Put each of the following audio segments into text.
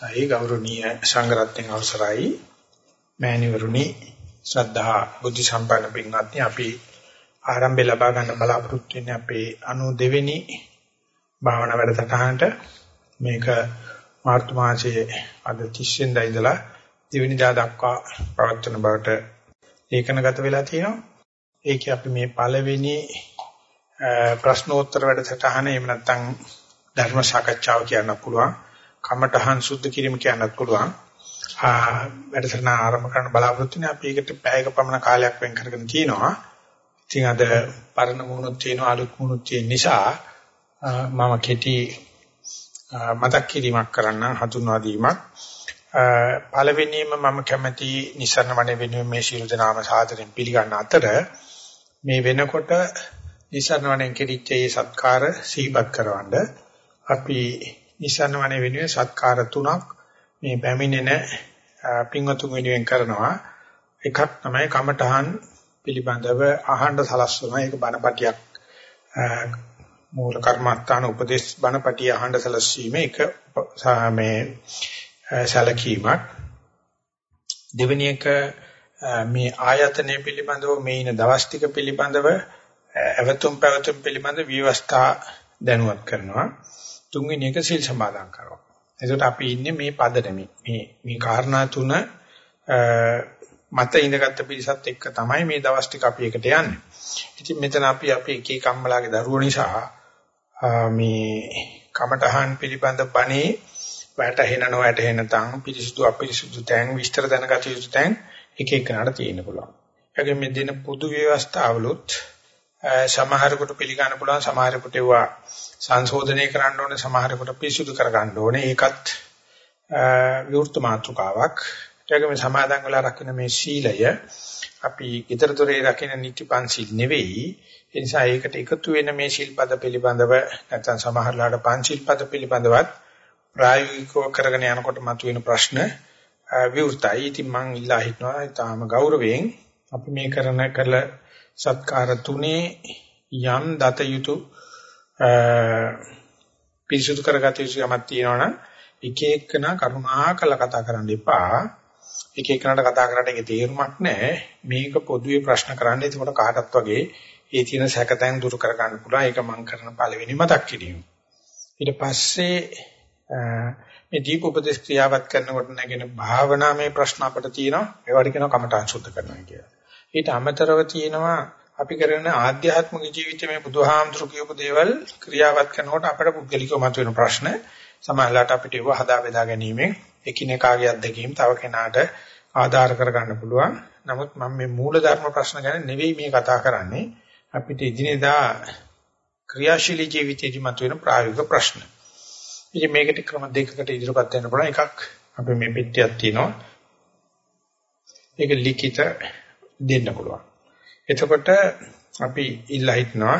ඒ ගෞරවනීය සංඝරත්නයන් අවසරයි මෑණිවරුනි ශ්‍රද්ධා බුද්ධ සම්පන්න පින්වත්නි අපි ආරම්භය ලබා ගන්න බලාපොරොත්තු වෙන්නේ අපේ 92 වෙනි භාවනා වැඩසටහනට මේක මාර්තු මාසයේ අද 30 වෙනිදා ඉඳලා දෙවෙනිදා දක්වා පවත්වන බවට ඒකනගත වෙලා තියෙනවා. ඒකේ අපි මේ පළවෙනි ප්‍රශ්නෝත්තර වැඩසටහන එහෙම නැත්නම් ධර්ම සාකච්ඡාව කියන්න පුළුවන්. කමඨහන් සුද්ධ කිරීම කියන්නත් පුළුවන්. වැඩසටහන ආරම්භ කරන්න බලාපොරොත්තු වෙන්නේ අපි ඒකට පැයක පමණ කාලයක් වෙන් කරගෙන තිනවා. ඉතින් අද පරණ මුණුත් තියෙනවා අලුත් මුණුත් තියෙන නිසා මම කෙටි මතක් කිරීමක් කරන්න හඳුන්වා දීමක්. පළවෙනියෙන්ම මම කැමති නිසරණ වනේ වෙනුවෙන් මේ ශීල දනාම සාදරයෙන් පිළිගන්න අතර මේ වෙනකොට නිසරණ වනේ කෙරිච්ච ඒ සත්කාර සිහිපත් කරවන්න අපි නිසරණ වනේ වෙනුවෙන් සත්කාර තුනක් මේ පැමිණෙන පින්වතුන් වෙනුවෙන් කරනවා. එකක් තමයි කමඨහන් පිළිබඳව අහන්න සලස්වන ඒක බණපටියක් මූල කර්මස්ථාන උපදේශ බණපටිය අහන්න සලස්වීම එක මේ සැලකීමක්. දෙවෙනි එක මේ ආයතනය පිළිබඳව මේ ඉන දවස් ටික පිළිබඳව අවතුම් පැවතුම් පිළිබඳ විවස්ථා දැනුවත් කරනවා. තුන්වෙනි එක සිල් සමාදන් කරනවා එතකොට අපි ඉන්නේ මේ පදනමේ මේ මේ කාරණා තුන මත ඉඳගත්තු පිරිසත් එක්ක තමයි මේ දවස් ටික අපි එකට යන්නේ. ඉතින් මෙතන අපි අපි එක එක අම්මලාගේ දරුවෝ නිසා මේ කමටහන් පිළිබඳ බණේ වැටහෙනව වැටහෙන තන් පිරිසුදු අපිරිසුදු තැන් විස්තර දැනගත යුතු තැන් එක එකනට තියෙන්න පුළුවන්. ඒකෙ මේ දින පොදු ව්‍යවස්ථාවලුත් සමහරකට පිළිගන්න පුළුවන් සමහරකට ඒවා සංශෝධනය කරන්න ඕනේ සමහරකට පිරිසුදු කර ගන්න ඕනේ ඒකත් විවෘත මාතෘකාවක්. ඒකම සමාදන් වෙලා රකින්න මේ සීලය අපි ඊතර දොරේ රකින්න නිතිපන්සිල් නෙවෙයි ඒ නිසා ඒකට එකතු වෙන මේ ශිල්පද පිළිබඳව නැත්නම් සමහරලාට පංචිල්පද පිළිබඳවත් ප්‍රායෝගිකව කරගෙන යනකොට මතුවෙන ප්‍රශ්න විවෘතයි. ඉතින් මම ඉල්ලා හිටනවා ඊටාම ගෞරවයෙන් අපි මේ කරන කළ සත්කාර තුනේ යම් දත යුතු පිරිසුදු කරගත යුතු යමක් තියෙනවනම් එක එකන කරුණාකර කතා කරන්න එපා. එක එකනට කතා කරාට ඒකේ තේරුමක් නැහැ. මේක පොදුවේ ප්‍රශ්න කරන්න. ඒකට කාටත් වගේ ඒ තියෙන සැකතැන් දුරු කර ගන්න පුළුවන්. ඒක මම කරන පළවෙනි මතක් කිරීම. ඊට පස්සේ මේ දීප උපදේශ ක්‍රියාවත් කරනකොට නැගෙන භාවනාමය ප්‍රශ්න අපිට තියෙනවා. ඒවට කියනවා කමඨාන් සුද්ධ කරනවා කියලා. ඊට අමතරව තියෙනවා අපි කරන ආධ්‍යාත්මික ජීවිතයේ මේ බුදුහාමුදුරු කියපු දේවල් ක්‍රියාවත් කරනකොට අපිට පුද්ගලිකව මතුවෙන ප්‍රශ්න සමහරවිට අපිට ඒව හදා බෙදා ගැනීමෙන් එකිනෙකාගේ අත්දැකීම් තව කෙනාට ආධාර කරගන්න පුළුවන්. නමුත් මම මේ මූල ධර්ම ප්‍රශ්න ගැන නෙවෙයි මේ කතා කරන්නේ. අපිට ඉදිනදා ක්‍රියාශීලී ජීවිතයේදී මතුවෙන ප්‍රායෝගික ප්‍රශ්න. ඉතින් මේකට ක්‍රම දෙකකට ඉදිරියපත් වෙන්න පුළුවන්. එකක් අපි මේ පෙට්ටියක් තියෙනවා. ඒක ලිඛිත දෙන්න පුළුවන්. එතකොට අපි ඉල්ලා හිටනවා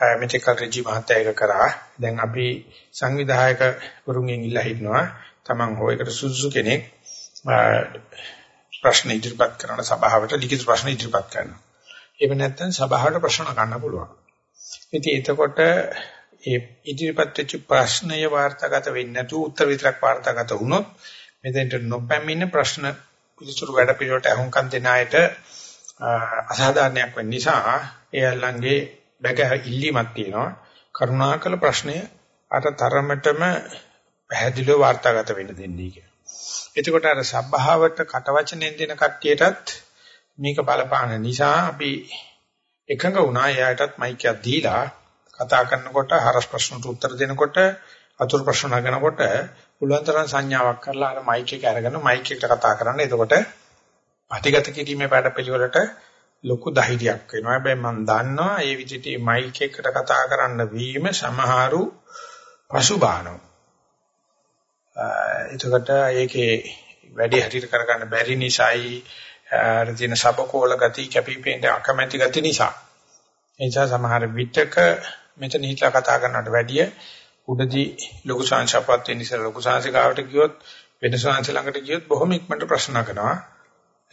මෙතෙක් රජි මහත්තයා එක කරා. දැන් අපි සංවිධායක වරුන්ගෙන් ඉල්ලා හිටනවා. Taman හොයකට සුසු කෙනෙක් ප්‍රශ්න ඉදිරිපත් කරන සභාවට ලිඛිත ප්‍රශ්න ඉදිරිපත් කරනවා. එහෙම නැත්නම් සභාවට ප්‍රශ්න ගන්න පුළුවන්. ඉතින් එතකොට ඒ ඉදිරිපත් වෙච්ච ප්‍රශ්නය වාර්තාගත වෙන්නේ නැතුව උත්තර විතරක් වාර්තාගත වුණොත් මෙතෙන්ට නොපැමිණ ප්‍රශ්න පිළිතුරු වැඩ පිළිවෙලට අහුම්කම් දෙන අයට අසාධාරණයක් වෙන්න නිසා එයාලන්ගේ බැග ඉල්ලීමක් තියෙනවා කරුණාකර ප්‍රශ්නය අර තරමටම පැහැදිලිව වාර්තාගත වෙන්න දෙන්නී කියලා. එතකොට අර සබ්භාවට කටවචනෙන් දෙන කට්ටියටත් මේක බලපාන නිසා අපි එකඟ වුණා එයාටත් මයික් එකක් දීලා කතා කරනකොට හරස් ප්‍රශ්නට උත්තර දෙනකොට අතුරු ප්‍රශ්න නගනකොට පුළුවන් තරම් සංඥාවක් කරලා අර මයික් එක අරගෙන මයික් එකට කතා කරන්න. එතකොට අධිගත කිරීමේ වැඩපිළිවෙලට ලොකු ධෛර්යයක් වෙනවා. හැබැයි මම දන්නවා මේ විදිහට මයික් එකට කතා කරන්න වීම සමහරු පසුබානවා. එතකොට ඒකේ වැඩි හරියට කරගන්න බැරි නිසායි අර තියෙන සබකෝල ගති කැපිපෙන්න අකමැති ගති නිසා. ඒ නිසා සමහර විටක මෙතන හිටලා කතා කරනවට වැඩිය උඩදී ලොකු සංශාපත් වෙන නිසා ලොකු සංශිකාවට ගියොත් වෙන සංශ ළඟට ගියොත් බොහොම ඉක්මනට ප්‍රශ්න කරනවා.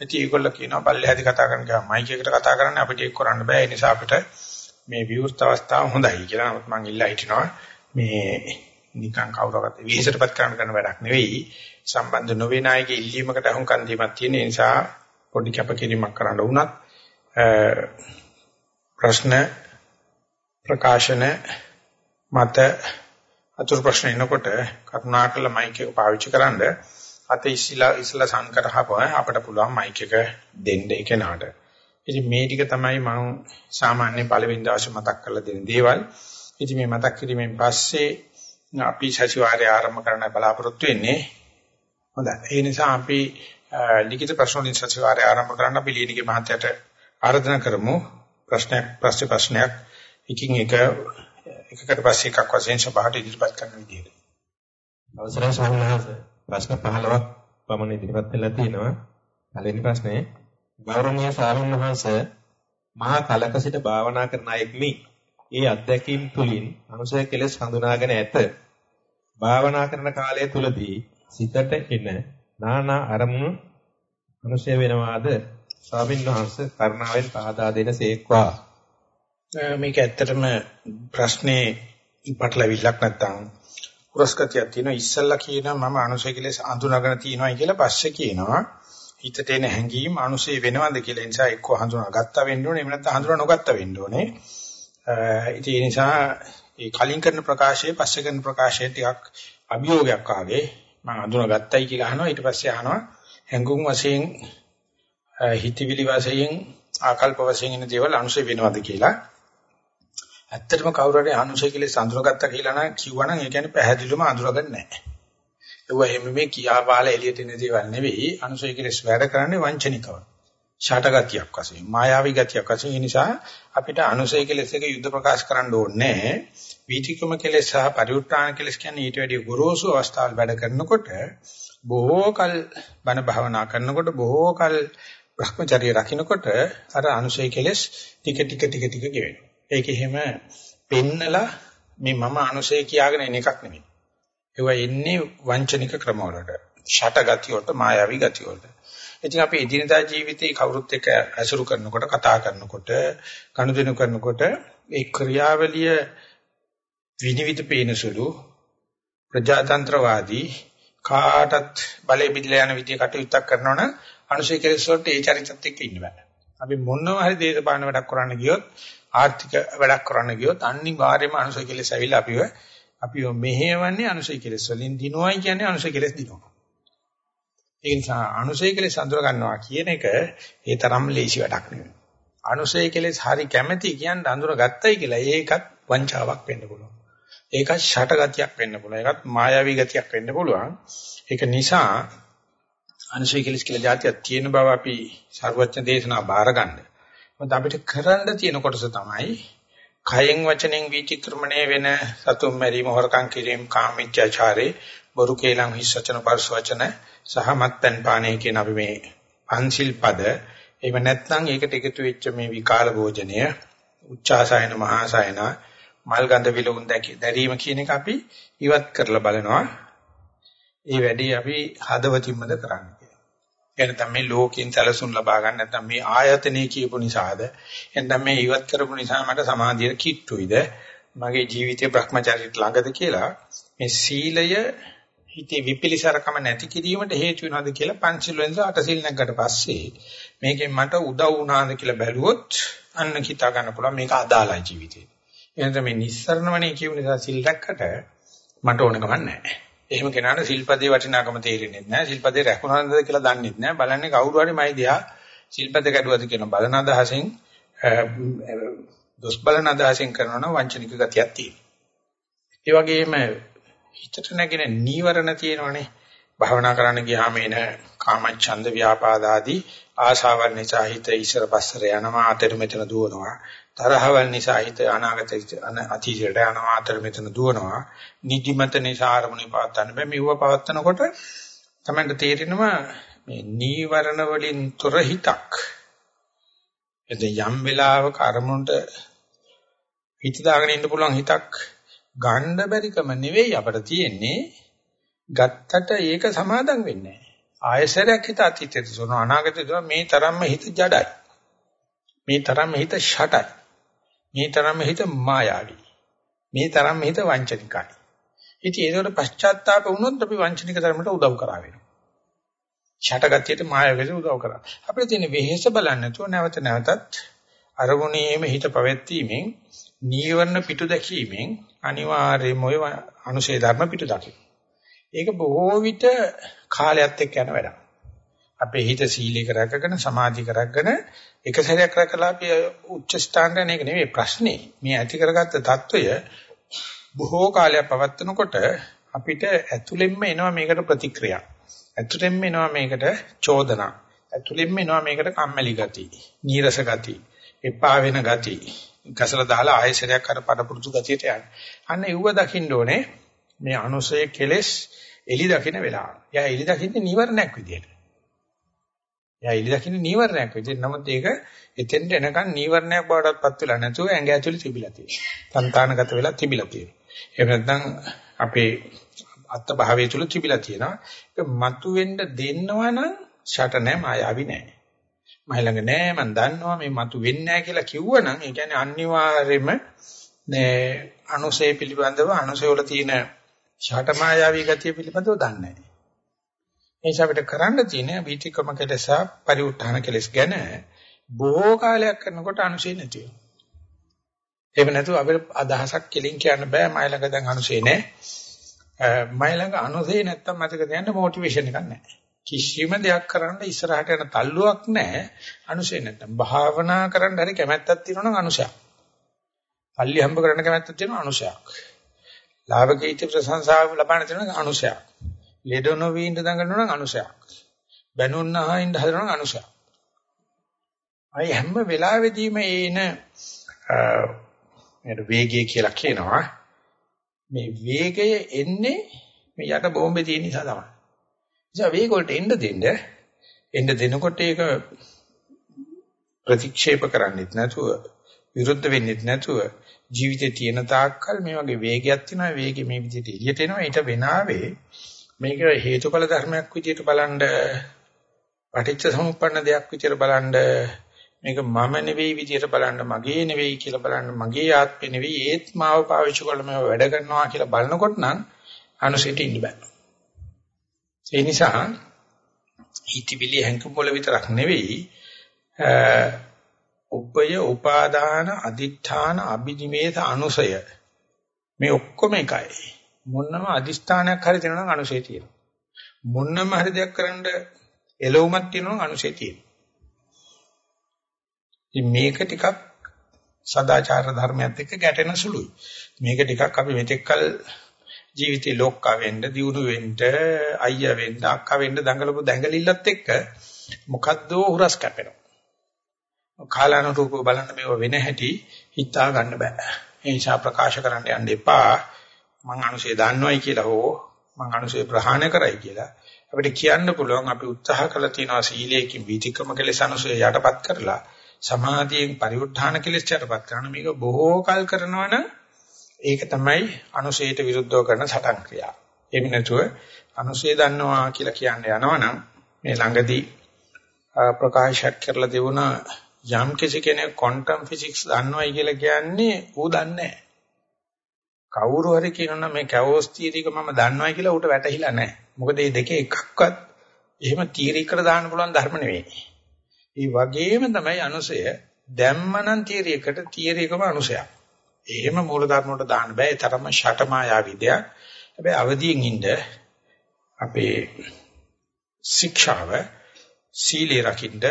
ඉතින් ඒගොල්ලෝ කියනවා පල්ලෙහාදී කතා කරන්න ගියාම මයික් එකට කතා කරන්න අපිට ඒක කරන්න බෑ. ඒ නිසා අපිට මේ විවෘත අවස්ථාව හොඳයි කියලා. නමුත් මම ඉල්ලා හිටිනවා මේ නිකන් කවුරකට විශේෂටපත් කරන්න කරන වැඩක් නෙවෙයි. සම්බන්ධ නොවේ නායකගේ ඉල්ලීමකට අහුම්කන් දීමක් තියෙන නිසා පොඩි කැපකිරීමක් කරන්න වුණත් ප්‍රශ්න ප්‍රකාශන මත අතුරු ප්‍රශ්න එනකොට කරුණාකර මයික් එක පාවිච්චි කරන්න අත ඉස්සලා ඉස්සලා සම් කරහපුවා අපිට පුළුවන් මයික් එක දෙන්න ඒ කෙනාට. ඉතින් මේ ටික තමයි මම සාමාන්‍ය පළවෙනි දවසේ මතක් කරලා දෙන දේවල්. ඉතින් මේ මතක් කිරීමෙන් පස්සේ අපි සතිವಾರය ආරම්භ කරන්න බලාපොරොත්තු වෙන්නේ. හොඳයි. ඒ නිසා අපි ලිඛිත ප්‍රශ්න වලින් සතිವಾರය ආරම්භ කරන්න අපි ලීනගේ මහත්තයට ආරාධනා කරමු. ප්‍රශ්නයක් ප්‍රශ්න ප්‍රශ්නයක් එකින් එක එකකට පස්සේ එකක් වශයෙන් සභාවට ඉදිරිපත් කරන විදිහට. අවසරයි ස්වාමීන් වහන්සේ. ප්‍රශ්න 15ක් පමණ ඉදිරිපත් වෙලා තියෙනවා. පළවෙනි ප්‍රශ්නේ ගෞරවනීය ස්වාමීන් වහන්සේ මහා කලක සිට භාවනා කරන අයෙක් මේ ඒ අත්දැකීම් තුලින් අනුසය කෙලෙස් හඳුනාගෙන ඇත. භාවනා කරන කාලය තුලදී සිතට එන නානා අරමුණු අනුසය වෙනවාද ස්වාමීන් වහන්සේ කරුණාවෙන් පහදා දෙන සේක්වා. මේක ඇත්තටම ප්‍රශ්නේ පටලවිල්ලක් නැත්තම් පුරස්කතියක් තියෙනවා. ඉස්සල්ලා කියනවා මම අනුසය කෙලෙස් අඳුනගෙන තියෙනවා කියලා පස්සේ කියනවා. හිතට එන හැඟීම් අනුසය වෙනවද කියලා. නිසා එක්ක හඳුනාගත්තා වෙන්න ඕනේ. එහෙම නැත්නම් හඳුනා නොගත්තා වෙන්න ඕනේ. ඉතින් ඒ නිසා ඒ කලින් කරන ප්‍රකාශයේ පස්සේ කරන ප්‍රකාශයේ ටිකක් අභියෝගයක් ආගේ මම හඳුනාගත්තයි කියලා අහනවා. ඊට පස්සේ අහනවා හැඟුම් වශයෙන් හිතවිලි වශයෙන් ආකල්ප වශයෙන් ඉන්න දේවල් අනුසය වෙනවද කියලා? ඇත්තටම කවුරු හරි අනුසය කියලා සඳුනගත්තා කියලා නම් කිව්වනම් ඒ කියන්නේ පැහැදිලිවම අඳුරගන්නේ නැහැ ඒවා එහෙම මේ කියාපාල එළියට එන දේවල් නෙවෙයි අනුසය කෙලස් වැඩ කරන්නේ වංචනිකව. ෂටගතියක් වශයෙන් මායාවී ගතියක් වශයෙන් ඒ නිසා අපිට අනුසය කෙලස් එක යුද්ධ ප්‍රකාශ කරන්න ඕනේ වීතිකම කෙලස් සහ පරිඋත්‍රාණ කෙලස් කියන්නේ ඊට වැඩිය ගොරෝසු අවස්ථාවල් වැඩ කරනකොට බොහෝ කල බණ භාවනා කරනකොට බොහෝ කල භ්‍රමචර්ය රකින්නකොට අර අනුසය කෙලස් ටික ටික ටික ටික ගෙවෙනවා. ඒක එහෙම පෙන්නලා මේ මම අනුසය කියාගෙන එන එකක් නෙමෙයි. ඒවා එන්නේ වංචනික ක්‍රමවලට. ෂට ගති වලට, මායාවී ගති වලට. ඉතින් අපි එදිනදා ජීවිතේ කවුරුත් එක්ක ඇසුරු කරනකොට, කතා කරනකොට, කනුදෙනු කරනකොට ඒ ක්‍රියාවලිය විනිවිද පේනසුළු ප්‍රජාතන්ත්‍රවාදී කාටත් බලෙ බිඳලා යන විදිය කටයුත්තක් කරනවනම් අනුශේ කෙලෙස් වලට ඒ චරිතත් එක්ක ඉන්න බෑ. අපි මොනවා හරි දේශපාලන වැඩක් කරන්න ගියොත් ආර්ථික වැඩක් කරන්න ගියොත් අනිවාර්යයෙන්ම අනුශේ කෙලෙස් ඇවිල්ලා අපිව අපිව මෙහෙවන්නේ අනුසය කෙලෙස් වලින් දිනුවයි කියන්නේ අනුසය කෙලෙස් දිනුවා. ඒ නිසා අනුසය කෙලෙස් අඳුර ගන්නවා කියන එක ඒ තරම් ලේසි වැඩක් නෙවෙයි. අනුසය කෙලෙස් හරි කැමැති කියන්නේ අඳුර ගත්තයි කියලා ඒකත් වංචාවක් වෙන්න පුළුවන්. ඒකත් ෂටගතියක් වෙන්න පුළුවන්. ඒකත් මායාවී ගතියක් වෙන්න පුළුවන්. ඒක නිසා අනුසය කෙලෙස් කියලා જાතියක් තියෙන බව අපි සර්වඥ දේශනා බාරගන්න. මොකද අපිට කරන්න තියෙන කොටස තමයි කයෙන් වචනෙන් විචක්‍රමණය වෙන සතුම් මැරීම හොරකම් කිරීම කාමීච්ඡාචාරේ බොරු කේලම් හිස් වචන පරස වචන සහ මත්පැන් පානය කියන අපි මේ පන්සිල් පද. එහෙම නැත්නම් ඒකට එකතු වෙච්ච මේ විකාල භෝජනය උච්චාසයන මහාසයන මල් ගඳ විලවුන් දැරීම කියන එක අපි ඉවත් කරලා බලනවා. ඒ වැඩේ අපි හදවතින්මද කරන්නේ. එහෙනම් මේ ලෝකයෙන් සැලසුම් ලබා ගන්න නැත්නම් මේ ආයතනේ කියපු නිසාද එහෙනම් මේ ඉවත් කරපු නිසා මට සමාධිය කිට්ටුයිද මගේ ජීවිතේ Brahmacharya ළඟද කියලා මේ සීලය හිතේ විපිලිසරකම නැති කිරීමට හේතු වෙනවද කියලා පංචිල් වෙනස අටසිල් නැගකට පස්සේ මේකෙන් මට උදව් වුණාද කියලා බැලුවොත් අන්න හිතා ගන්න පුළුවන් මේක අදාළයි ජීවිතේ. එහෙනම් මේ නිස්සරණවනේ කියු නිසා සිල් රැක්කට මට ඕන ගමන් නැහැ. එහෙම කෙනාට සිල්පදේ වටිනාකම තේරෙන්නේ නැහැ. සිල්පදේ රැකුණාද කියලා දන්නේ නැහැ. බලන්නේ කවුරු හරි මයි දිහා සිල්පද කැඩුවද කියන බලන අදහසෙන් දොස් බලන අදහසෙන් කරනවා නම් වංචනික ගතියක් තියෙනවා. ඒ වගේම හිතට නැගෙන නීවරණ තියෙනවනේ. භාවනා කරන්න ගියාම එන කාමච්ඡන්ද ව්‍යාපාද ආදී ආශාවල් නිසා හිත ඉස්සර පස්සර යනවා අතර මෙතන දුවනවා තරහවල් නිසා හිත අනාගත අතීතයට යනවා අතර මෙතන දුවනවා. නිදිමත නිසා අරමුණේ පවත්තන්න බෑ. මෙව පවත්තනකොට තමයි තේරෙනවා මේ නීවරණ වලින් තොර හිතක්. එද යම් වෙලාවක අරමුණට හිත දාගෙන ඉන්න පුළුවන් හිතක් ගන්න බැරිකම නෙවෙයි අපිට තියෙන්නේ. ගත්තට ඒක සමාදම් වෙන්නේ නැහැ ආයසරයක් හිත අතීතයට සොන අනාගතයට මේ තරම්ම හිත ජඩයි. මේ තරම්ම හිත ෂටයි. මේ තරම්ම හිත මායාවී. මේ තරම්ම හිත වංචනිකයි. ඉතින් ඒකට පශ්චාත්තාප වුණොත් අපි වංචනික ධර්මයට උදව් කරා වෙනවා. ෂටගතියට මායාවෙට උදව් කරා. අපිට තියෙන වෙහෙස බලන්නේ නැතුව නැවත නැවතත් අරමුණේම හිත පැවැත්වීමෙන් නීවරණ පිටු දැකීමෙන් අනිවාර්යයෙන්ම ඔය අනුශේ ධර්ම පිටු දකින්න. ඒක බොහෝ විට කාලයත් එක්ක යන වැඩක්. අපේ හිත සීලයක රැකගෙන සමාධියක රැකගෙන එක සැරයක් රැකලා අපි උච්ච ස්ථානට යන එක නෙවෙයි ප්‍රශ්නේ. මේ ඇති කරගත්ත తত্ত্বය බොහෝ කාලයක් පවත්නකොට අපිට ඇතුළෙන්ම එනවා මේකට ප්‍රතික්‍රියා. ඇතුළෙන්ම එනවා මේකට චෝදනා. ඇතුළෙන්ම එනවා මේකට කම්මැලි ගති, නීරස ගති, එපා වෙන ගති. කසල දාලා ආයෙසරයක් අර පඩපුරුදු ගතියට යන්න. අන්න ඒව දකින්න ඕනේ මේ අනුසය කෙලෙස් එලි දකින්න වෙලාව. යා එලි දකින්නේ නිවරණයක් විදියට. එයා ඉලි දකින්න නීවරණයක් විදිහට. නමුත් ඒක එතෙන්ට එනකන් නීවරණයක් බවටත්පත් වෙලා නැතුව ඇඟ ඇතුලේ තිබිලා තියෙනවා. సంతානගත වෙලා තිබිලා තියෙනවා. එහෙම නැත්නම් අපේ අත්ත භාවය තුල තිබිලා තියෙනවා. ඒක මතුවෙන්න දෙන්නවා නම් ෂට නැහැ මායාවි නැහැ. මයි ළඟ නැහැ මම දන්නවා මේ මතු වෙන්නේ නැහැ කියලා කිව්වනම් ඒ කියන්නේ අනිවාර්යෙම මේ අනුසය පිළිබඳව අනුසය වල තියෙන ෂට මායාවී ගතිය පිළිබඳව දන්නේ නැහැ. නිසා අපිට කරන්න තියෙන වීතිකම කෙලෙස පරිඋත්ථාන කෙලෙස් ගැන බොහෝ කාලයක් කරනකොට අනුශේ නැති වෙනවා. එහෙම නැතුව අපිට අදහසක් කෙලින් කියන්න බෑ මයි ළඟ දැන් අනුශේ නැහැ. මයි ළඟ අනුශේ නැත්තම් මතක තියන්න මොටිවේෂන් එකක් නැහැ. කිසිම දෙයක් කරන්න ඉස්සරහට යන තල්ලුවක් නැහැ අනුශේ නැත්තම්. භාවනා කරන්න හරි කැමැත්තක් තියෙනවා නම් අනුශයක්. පල්ලි හම්බ කරන්න කැමැත්තක් තියෙනවා අනුශයක්. ලාභ කීර්ති ප්‍රශංසාව ලබන්න තියෙනවා අනුශයක්. ලෙඩ නොවී ඉඳ දඟලනවා නම් අනුසයක්. බැනුන් අහින්න හදනවා නම් අනුසයක්. අය හැම වෙලාවෙදීම එන මේ වේගය කියලා කියනවා. මේ වේගය එන්නේ මේ යට බෝම්බේ තියෙන නිසා තමයි. නිසා වේග වලට එන්න දෙන්න එන්න දෙනකොට ඒක ප්‍රතික්ෂේප කරන්නෙත් නැතුව විරුද්ධ වෙන්නෙත් නැතුව ජීවිතේ තියෙන තාක්කල් මේ වගේ වේගයක් තියෙනවා වේගෙ මේ විදිහට එළියට එනවා ඊට වෙනාවේ මේක හේතුඵල ධර්මයක් විදිහට බලන්න පටිච්ච සමුප්පන්න දෙයක් විදිහට බලන්න මේක මම නෙවෙයි විදිහට බලන්න මගේ නෙවෙයි කියලා බලන්න මගේ ආත්මෙ නෙවෙයි ඒත් මාව පාවිච්චි කරලා මේව වැඩ කරනවා කියලා බලනකොට නම් අනුසිට ඉන්න බෑ. ඒ නිසා හිතවිලි හැංගුම් වල විතරක් නෙවෙයි උපය උපාදාන අදිඨාන අභිනිවේද අනුසය මේ ඔක්කොම එකයි. මොන්නම අදිස්ථානයක් හරි තියෙනවා නම් අනුශේ තියෙනවා. මොන්නම හරි දෙයක් කරන්න එළවුමක් තියෙනවා නම් අනුශේ තියෙනවා. ඉතින් මේක ටිකක් සදාචාර ධර්මයත් එක්ක ගැටෙන සුළුයි. මේක ටිකක් අපි මෙතෙක්කල් ජීවිතේ ලෝක්කා වෙන්න, දියුණු වෙන්න, අයියා වෙන්න, අක්කා වෙන්න දඟලපු දඟලිල්ලත් එක්ක මොකද්ද හුරස් කැපෙනවා. කාලානුරූපව බලන්න මේව වෙන හැටි හිතා ගන්න බෑ. ඒ නිසා ප්‍රකාශ කරන්න යන්න එපා. මං අනුශේ දන්නවයි කියලා හෝ මං අනුශේ ප්‍රහාණය කරයි කියලා අපිට කියන්න පුළුවන් අපි උත්සාහ කළා තියෙනවා සීලයෙන් වීතික්‍රම කෙලෙස් අනුශේ යටපත් කරලා සමාධියෙන් පරිඋත්ථාන කෙලෙස් යටපත් කරන මේක බොහෝ කල් කරනවනම් ඒක තමයි අනුශේට විරුද්ධව කරන සටන් ක්‍රියාව. එහෙම නැතුව අනුශේ දන්නවා කියලා කියන්න යනවනම් මේ ළඟදී ප්‍රකාශයක් කරලා දෙවුණ යම් කෙනෙක් ක්වොන්ටම් ෆිසික්ස් දන්නවයි කියලා කියන්නේ ඌ දන්නේ නැහැ. කවුරු හරි කියනනම් මේ කැවෝස් තීරික මම දන්නවයි කියලා ඌට වැටහිලා නැහැ. මොකද මේ දෙකේ එකක්වත් එහෙම තීරිකකට දාන්න පුළුවන් ධර්ම නෙවෙයි. ඒ වගේම තමයි අනුසය දැම්මනම් තීරියකට තීරියකම අනුසයක්. එහෙම මූල ධර්ම වලට දාන්න බෑ. ඒ තරම ෂටමායා විද්‍යාව. හැබැයි අවදියෙන් ඉන්න අපේ ශික්ෂාව සීලේ රකින්න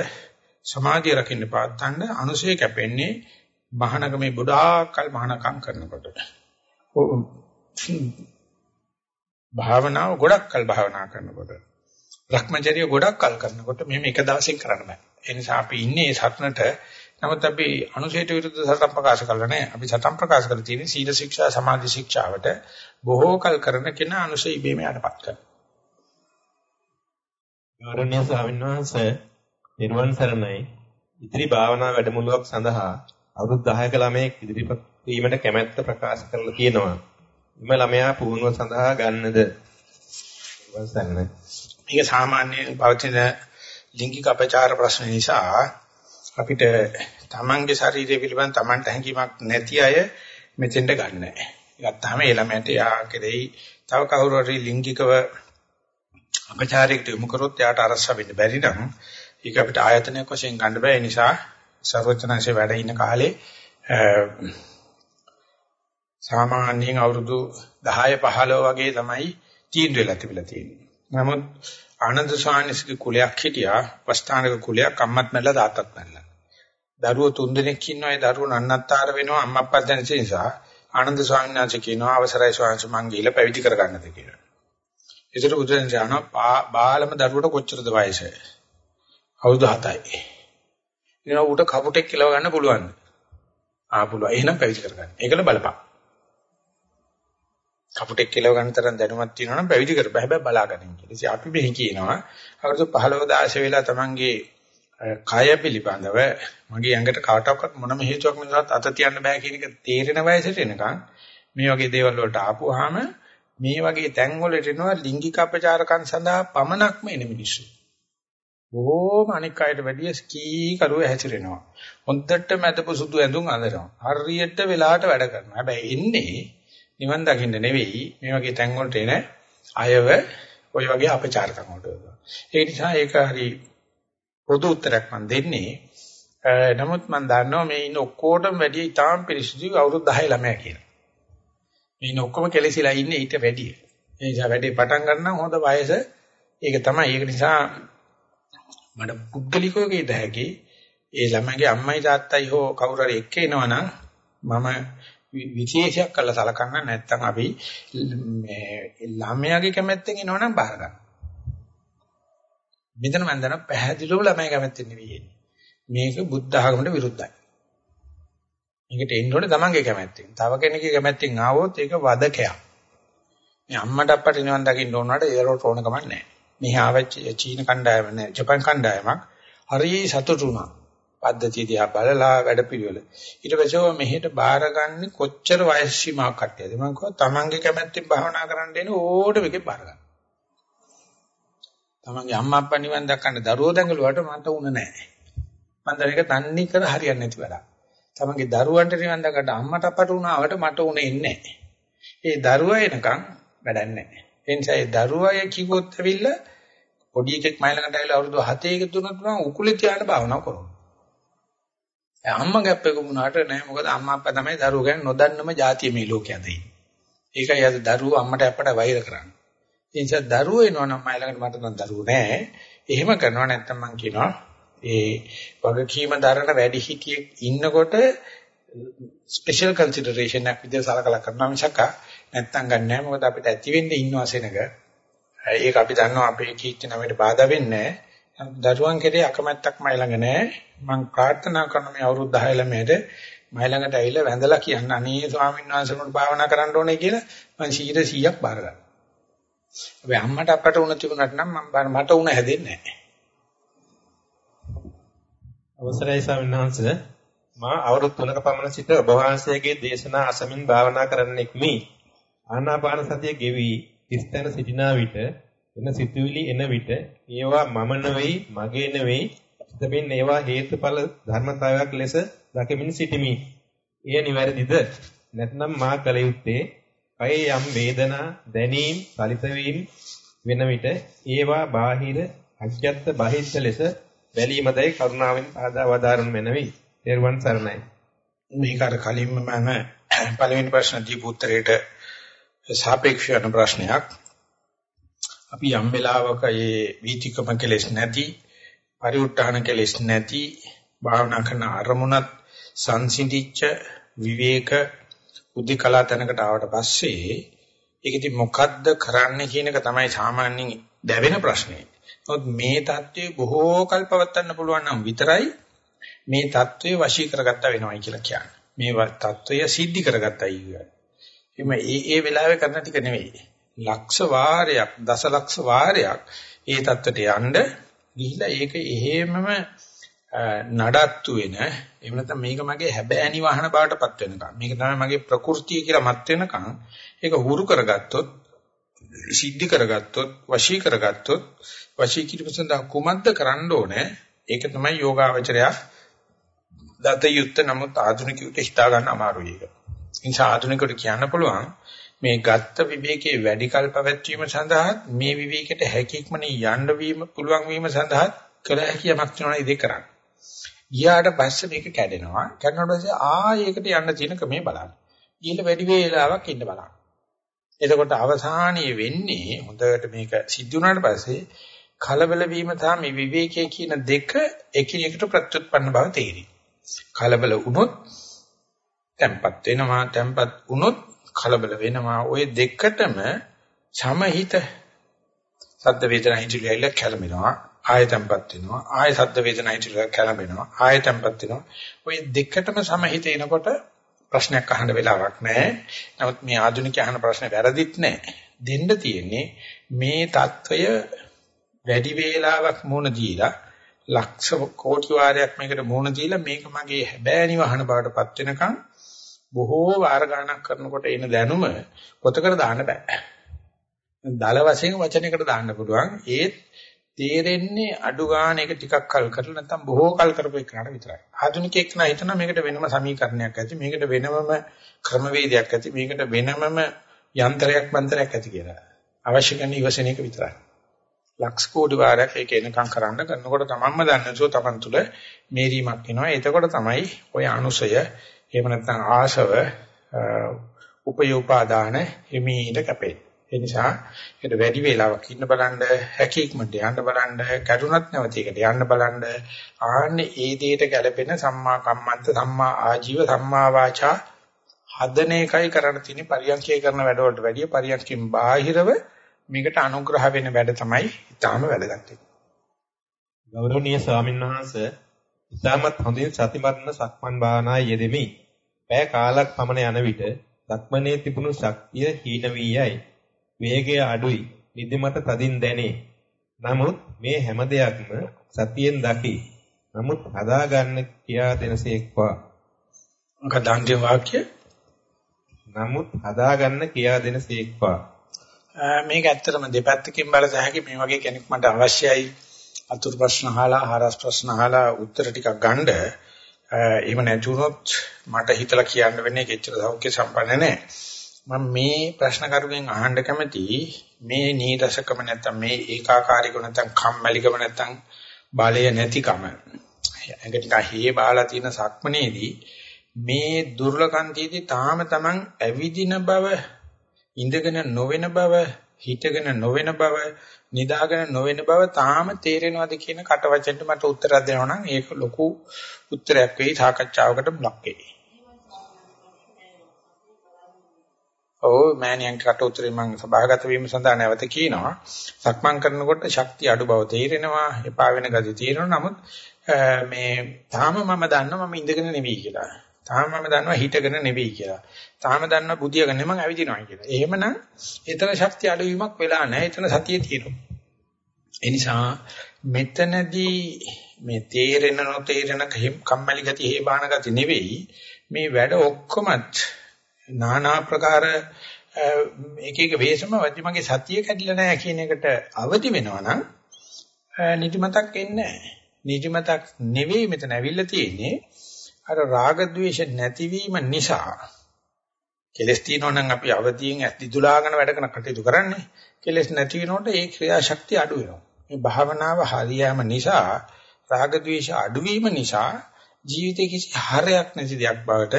සමාධිය රකින්න පාත්තන්න අනුසය කැපෙන්නේ මහානගමේ බුඩාකල් මහානකම් කරනකොට. භාවනාව ගොඩක් කල් භාවනා කරනකොට භ්‍රමචර්ය ගොඩක් කල් කරනකොට මෙහෙම එක දවසින් කරන්න බෑ. ඒ නිසා අපි ඉන්නේ සත්නට නමුත් අපි අනුශේත විරුද්ධ සටන් ප්‍රකාශ කරලා නැහැ. අපි සටන් ප්‍රකාශ කරලා තියෙන්නේ සීල ශික්ෂා සමාධි ශික්ෂාවට බොහෝ කල් කරන කෙනා අනුශේ ඉබේම යටපත් කරනවා. ගෞරවනීය ස්වාමීන් වහන්සේ නිර්වාණ සරණයි. ඉදිරි භාවනා වැඩමුළුවක් සඳහා අවුරුදු 10ක ළමයෙක් ඉදිරිපත් වීමට කැමැත්ත ප්‍රකාශ කරලා තියෙනවා. එම ළමයා පුහුණුව සඳහා ගන්නද? වසන්න. මේක සාමාන්‍ය පවතින ලිංගික අපචාර ප්‍රශ්න නිසා අපිට තමන්ගේ ශරීරය පිළිබඳ තමන්ට හැඟීමක් නැති අය මෙතෙන්ට ගන්න නැහැ. ගත්තාම ඒ ළමයට යා කෙරෙහි තව කවුරු හරි ලිංගිකව අපචාරයකට යොමු කරොත් යාට අරස වෙන්න බැරි නම් ඒක අපිට ආයතනයක් වශයෙන් ගන්න බෑ ඒ නිසා සර්වචනanse වැඩ ඉන්න කාලේ සාමාන්‍යයෙන් අවුරුදු 10 15 වගේ තමයි තීන්දුව වෙලා තිබිලා තියෙන්නේ. නමුත් ආනන්ද ස්වාමීන්ගේ කුලයක් හිටියා, වස්තානක කුලයක් අම්මත් මැල්ල තාත්තත් මැල්ල. දරුවෝ තුන්දෙනෙක් ඉන්නවා ඒ දරුවෝ නන්නත්තර වෙනවා අම්මා අප්පා දැන නිසා ආනන්ද ස්වාමීන් වහන්සේ කියනවා අවසරයි ස්වාමීන් වහන්සේ මං ගිහලා පැවිදි කරගන්නද කියලා. ඒතර බුදුන් කියනවා බාලම දරුවට කොච්චරද වයස? අවුරුදු 7යි. එනවා ඌට කපුටෙක් කියලා ගන්න පුළුවන්ද? ආ පුළුවන්. එහෙනම් පැවිදි කරගන්න. ඒකල බලපන්. කපුටෙක් කියලා ගන්න තරම් දැනුමක් තියෙනවා නම් පැවිදි කරපළ හැබැයි බලාගන්න කියලා. ඉතින් අපි මෙහි කියනවා අවුරුදු 15 16 වෙලා තමන්ගේ කය පිළිබඳව මගේ ඇඟට කාටවත් මොනම හේතුවක් නිසාත් අත තියන්න බෑ කියන එක තේරෙන වයසට එනකන් මේ වගේ දේවල් වලට ආපුවාම මේ වගේ තැන් වලට එනවා ලිංගික අපචාරකම් සඳහා පමණක්ම එන මිනිස්සු. බොහෝම අනික් අයට වැඩිය ස්කී කරුව හැසිරෙනවා. හොඳට මැදපු සුදු ඇඳුම් අඳිනවා. හරියට වෙලාවට වැඩ කරනවා. හැබැයි එන්නේ නිවන් දකින්න නෙවෙයි මේ වගේ තැන් වලට එන අයව ඔය වගේ අපචාරකම් වලට. ඒ නිසා ඒක හරි පොදු උත්තරයක් මම දෙන්නේ. නමුත් මම දන්නවා මේ ඉන්න ඔක්කොටම වැඩි ඉතාම පිරිසිදු අවුරුදු 10 ළමයා කියලා. මේ ඉන්න ඔක්කොම කෙලෙසිලා ඉන්නේ ඊට වැඩි. ඒ නිසා වැඩි පටන් ගන්න හොඳ වයස ඒක තමයි. ඒක නිසා මට පුද්ගලිකව කියත හැකි ඒ ළමගේ අම්මයි තාත්තයි හෝ කවුරු හරි එක්ක එනවනම් මම විශේෂයක් කළා සලකන්න නැත්නම් අපි මේ ළමයාගේ කැමැත්තෙන් එනවනම් බාර ගන්න. මෙතන මම දන්නවා පැහැදිලිව ළමයි කැමැත්තෙන් නෙවෙයි එන්නේ. මේක බුද්ධ ආගමට විරුද්ධයි. මේකට එන්න ඕනේ තමන්ගේ කැමැත්තෙන්. තව කෙනෙකුගේ කැමැත්තෙන් ආවොත් ඒක වදකයක්. මේ අම්මට අප්පට නිවන් දකින්න ඕනකට ඒකට ඕන කමක් නැහැ. මෙහි ආවෙච්ච චීන කණ්ඩායම නෑ ජපාන් කණ්ඩායමක් හරිය සතුටු වුණා. පද්ධතිය දිහා බලලා වැඩපිළිවෙල. ඊට පස්සේ මෙහෙට බාරගන්නේ කොච්චර වයස් සීමාවක් කට්ටියද? මම කිව්වා තමන්ගේ කැමැත්තෙන් භාවනා කරන්න එන ඕඩ එකේ බාර ගන්න. තමන්ගේ අම්මා අප්පා නිවන් දක්කන්න දරුවෝ දැඟලුවාට මට උන නැහැ. මම දැන් ඒක තන්නේ කර හරියන්නේ නැති වැඩක්. තමන්ගේ දරුවන්ට නිවන් දක්කට අම්මට අප්පට උනාවට මට උනේ නැහැ. ඒ දරුවා එනකන් වැඩක් නැහැ. ඒ නිසා ඒ දරුවා කිව්වොත් ඇවිල්ලා පොඩි එකෙක් මයිලකට ඇවිල්ලා අවුරුදු 7 ක තුනක් නම් උකුලේ තියාන භාවනා කරනවා. ඒ අම්මා ගැප්පේක වුණාට නෑ මොකද අම්මා අප්පා තමයි දරුවෝ ගැන නොදන්නම જાතිය මේ ලෝකයේ අද ඉන්නේ. ඒකයි අද දරුවෝ අම්මට අප්පට වෛර කරන්නේ. ඒ නිසා දරුවෝ එනවා නම් මයි ළඟට මට නම් දරුවෝ නෑ. එහෙම කරනවා නැත්නම් මම කියනවා ඒ වගකීම දරන වැඩි හිටියෙක් ඉන්නකොට ස්පෙෂල් කන්සිඩරේෂන් එකක් විදිහට සලකලා කරනවා මිසක් නැත්තම් ගන්නෑ මොකද අපිට ඇති වෙන්නේ ඉන්නවා සෙනග. ඒක අපි දන්නවා අපේ කීර්ති නමයට බාධා වෙන්නේ නැහැ. දරුවන් කෙරේ අකමැත්තක් මයි ළඟ නැහැ. මම ප්‍රාර්ථනා කරන මේ අවුරුදු 10 ළමයට මයි ළඟට ඇවිල්ලා වැඳලා කියන්න අනේ ස්වාමීන් වහන්සේනට භාවනා කරන්න ඕනේ කියලා මම 100ක් බාර ගන්නවා. හැබැයි අම්මට අපට උණ තිබුණාට නම් මම මට උණ හැදෙන්නේ නැහැ. අවසරයි ස්වාමීන් වහන්සේ මා අවුරුදු 3ක පමණ සිට ඔබ වහන්සේගේ දේශනා අසමින් භාවනා කරන්නෙක් මි. ආනාපාන සතිය ගෙවි ස්ථන සිටිනා විට එන සිතුවිලි එන විට ඒවා මම නෙවෙයි මගේ නෙවෙයි සිතමින් ඒවා හේතුඵල ධර්මතාවයක් ලෙස දකිමින් සිටිමි. එය නිවැරදිද? නැත්නම් මා කල යුත්තේ කයේ යම් වේදනා දැනීම් සලිත වීම වෙන විට ඒවා බාහිර අජ්‍යත්ත බහිස්ස ලෙස බැලීමදයි කරුණාවෙන් ආදා වදාරනු මැනවි. තෙරුවන් සරණයි. මේක අර කලින්ම මම පළවෙනි ප්‍රශ්න දීපු උත්තරේට සාපේක්ෂ වෙන ප්‍රශ්නයක්. අපි යම් වෙලාවක මේ වීතිකම කෙලෙස් නැති, පරිඋත්ථාන කෙලෙස් නැති භාවනා කරන අරමුණත් සංසිඳිච්ච විවේක බුද්ධිකලා තැනකට ආවට පස්සේ ඒක ඉතින් මොකද්ද කරන්න කියන එක තමයි සාමාන්‍යයෙන් දැවෙන ප්‍රශ්නේ. නමුත් මේ தત્ත්වය බොහෝ කල් පවත්වන්න පුළුවන් නම් විතරයි මේ தત્ත්වය වශී කරගත්ත වෙනවයි කියලා කියන්නේ. මේ தત્ත්වය සිද්ධි කරගත්තයි කියන්නේ. එimhe ඒ ඒ වෙලාවේ කරන ටික නෙවෙයි. ලක්ෂ වාරයක් දසලක්ෂ වාරයක් ඒ தත්තට යන්න ගිහිලා ඒක එහෙමම නඩත්තු වෙන එහෙම නැත්නම් මේක මගේ හැබෑනි වහන බවටපත් වෙනකම් මේක තමයි මගේ ප්‍රകൃතිය කියලා මත් වෙනකම් ඒක හුරු කරගත්තොත් සිද්ධි කරගත්තොත් වශී කරගත්තොත් වශී කිරීම සඳහා කුමද්ද කරන්න ඕනේ ඒක තමයි යෝගාවචරයා දත යුත්තේ නමුත් ආධුනිකයට හිතා ගන්න අමාරුයි ඒක. නිසා ආධුනිකයට කියන්න පුළුවන් මේ ගත්ත විවේකයේ වැඩි කල් පැවැත්වීම සඳහා මේ විවේකයට හැකියක්මනේ යන්න වීම පුළුවන් වීම සඳහා කළ හැකි යමක් තියෙනවා ඉතින් කරන්න. ගියාට පස්සේ මේක කැඩෙනවා. කැඩුණාට පස්සේ ආයෙකට යන්න තියෙන ක්‍රමේ බලන්න. ඊළ වැඩි වේලාවක් ඉන්න බලන්න. එතකොට අවසානයේ වෙන්නේ හොඳට මේක සිද්ධ වුණාට පස්සේ කලබල වීම සහ මේ විවේකයේ කියන දෙක එකිනෙකට ප්‍රත්‍යুৎපන්න බව තේරෙයි. කලබල වුණොත් තැම්පත් වෙනවා. තැම්පත් වුණොත් කලබල වෙනවා. ওই දෙකටම සමහිත සද්ද වේදනා හිතිවිල්ල කැළඹෙනවා. ආය තැම්පත් වෙනවා. ආය සද්ද වේදනා හිතිවිල්ල කැළඹෙනවා. ආය තැම්පත් වෙනවා. ওই දෙකටම සමහිත එනකොට ප්‍රශ්නයක් අහන්න වෙලාවක් නැහැ. නමුත් මේ ආධුනික අහන ප්‍රශ්නේ වැරදිත් නැහැ. දෙන්න තියෙන්නේ මේ తত্ত্বය වැඩි වේලාවක් මුණ දීලා ලක්ෂ කෝටි වාරයක් මේකට මුණ දීලා මේක මගේ හැබෑ නිවහන බවටපත් වෙනකන් බොහෝ වාර ගණනක් කරනකොට එන දැනුම පොතකට දාන්න බෑ. දල වශයෙන් වචනයකට දාන්න පුළුවන්. ඒත් තේරෙන්නේ අඩු ගන්න එක ටිකක් කල් කරලා නැත්නම් බොහෝ කල් කරපු එකනට විතරයි. ආධුනිකයෙක් නා හිතන මේකට වෙනම සමීකරණයක් ඇති, මේකට වෙනමම ක්‍රමවේදයක් ඇති, මේකට වෙනමම යන්ත්‍රයක් මන්ත්‍රයක් ඇති කියලා. අවශ්‍ය කරන ඉවසන එක විතරයි. ලක්ෂ කෝටි වාරයක් ඒක එනකම් කරන්න කරනකොට තමන්ම දන්නසෝ තමන් තුළ මේරීමක් එනවා. එතකොට තමයි ඔය අනුසය එහෙම නැත්නම් ආශව උපයෝපාදාන හිමීට කැපෙන්නේ. ඒ නිසා ඒකට වැඩි වේලාවක් ඉන්න බලන්න හැකීක්මට යන්න බලන්න කරුණත් නැවත ඒකට යන්න බලන්න. ආන්නේ ඒ දෙයට ගැලපෙන සම්මා කම්මන්ත සම්මා ආජීව සම්මා වාචා හදන එකයි කරන්න තියෙන්නේ. පරියන්කේ කරන වැඩවලට වැඩිය පරියන්කෙන් බාහිරව මේකට අනුග්‍රහ වෙන වැඩ තමයි ඊටාම වැදගත්. ගෞරවනීය ස්වාමීන් ඊටමත් හොඳින් සතිමත්න සක්මන් භාවනායේ යෙදෙමි. පෑ කාලක් පමණ යන විට සක්මනේ තිබුණු ශක්තිය හීන වී යයි. වේගය අඩුයි. නිදිමත තදින් දැනේ. නමුත් මේ හැම දෙයක්ම සතියෙන් දකි. නමුත් හදාගන්න කියා දෙනසේක්වා. අන්තිම වාක්‍ය? නමුත් හදාගන්න කියා දෙනසේක්වා. මේක ඇත්තටම දෙපැත්තකින් බලස හැකි මේ වගේ කෙනෙක් මට අවශ්‍යයි අතුරු ප්‍රශ්න අහලා හරස් ප්‍රශ්න අහලා උත්තර ටිකක් ගන්න එහෙම නැති වුණොත් මට හිතලා කියන්න වෙන්නේ කෙච්චර සෞඛ්‍ය සම්පන්න නැහැ මම මේ ප්‍රශ්න කරුගෙන් අහන්න කැමති මේ නීරසකම නැත්තම් මේ ඒකාකාරීකම නැත්තම් කම්මැලිකම නැත්තම් බලය නැතිකම. ඇඟ ටික හේ බාලා තියෙන සක්මනේදී මේ දුර්ලකන්තියේදී තාම තමන් ඇවිදින බව ඉඳගෙන නොවන බව හිටගෙන නොවන බව නිදාගෙන නොවන බව තාම තේරෙනවද කියන කට වචෙන්ට මට උත්තරයක් දෙනවා නම් ඒක ලොකු උත්තරයක් වෙයි සාකච්ඡාවකට මුලක් වෙයි ඔව් මෑණියන් කට උතරේ මම සභාගත වීම සඳහා නැවත කියනවා. සක්මන් කරනකොට ශක්තිය අඩු බව තේරෙනවා, එපා වෙන ගතිය තේරෙනවා. නමුත් මේ තාම මම දන්නවා මම ඉඳගෙන නෙවෙයි කියලා. තාම මම දන්නවා හිටගෙන නෙවෙයි කියලා. තාම දන්නවා බුදියාගෙන මම ඇවිදිනවා කියලා. එහෙමනම් එතන ශක්තිය අඩුවීමක් වෙලා නැහැ. එතන සතිය තියෙනවා. ඒ නිසා මෙතනදී මේ තේරෙන නොතේරෙන කම්මැලි ගතිය, හේබාන ගතිය නෙවෙයි. මේ වැඩ ඔක්කොමත් নানা ප්‍රකාර එක එක වේසම වදි මගේ සතිය කැඩිලා නැහැ කියන එකට අවදි වෙනවා නම් නිදිමතක් එන්නේ නැහැ. නිදිමතක් නෙවෙයි මෙතන ඇවිල්ලා තියෙන්නේ අර රාග ద్వේෂ නැතිවීම නිසා කෙලස් තියෙනවා නම් අපි අවදියෙන් ඇස් දිදුලාගෙන වැඩ කරන කටයුතු කරන්නේ. කෙලස් නැති වෙනකොට ඒ ක්‍රියාශක්තිය අඩු වෙනවා. මේ භාවනාව හරියම නිසා රාග ద్వේෂ අඩුවීම නිසා ජීවිතේ කිසි හරයක් නැති දෙයක් බවට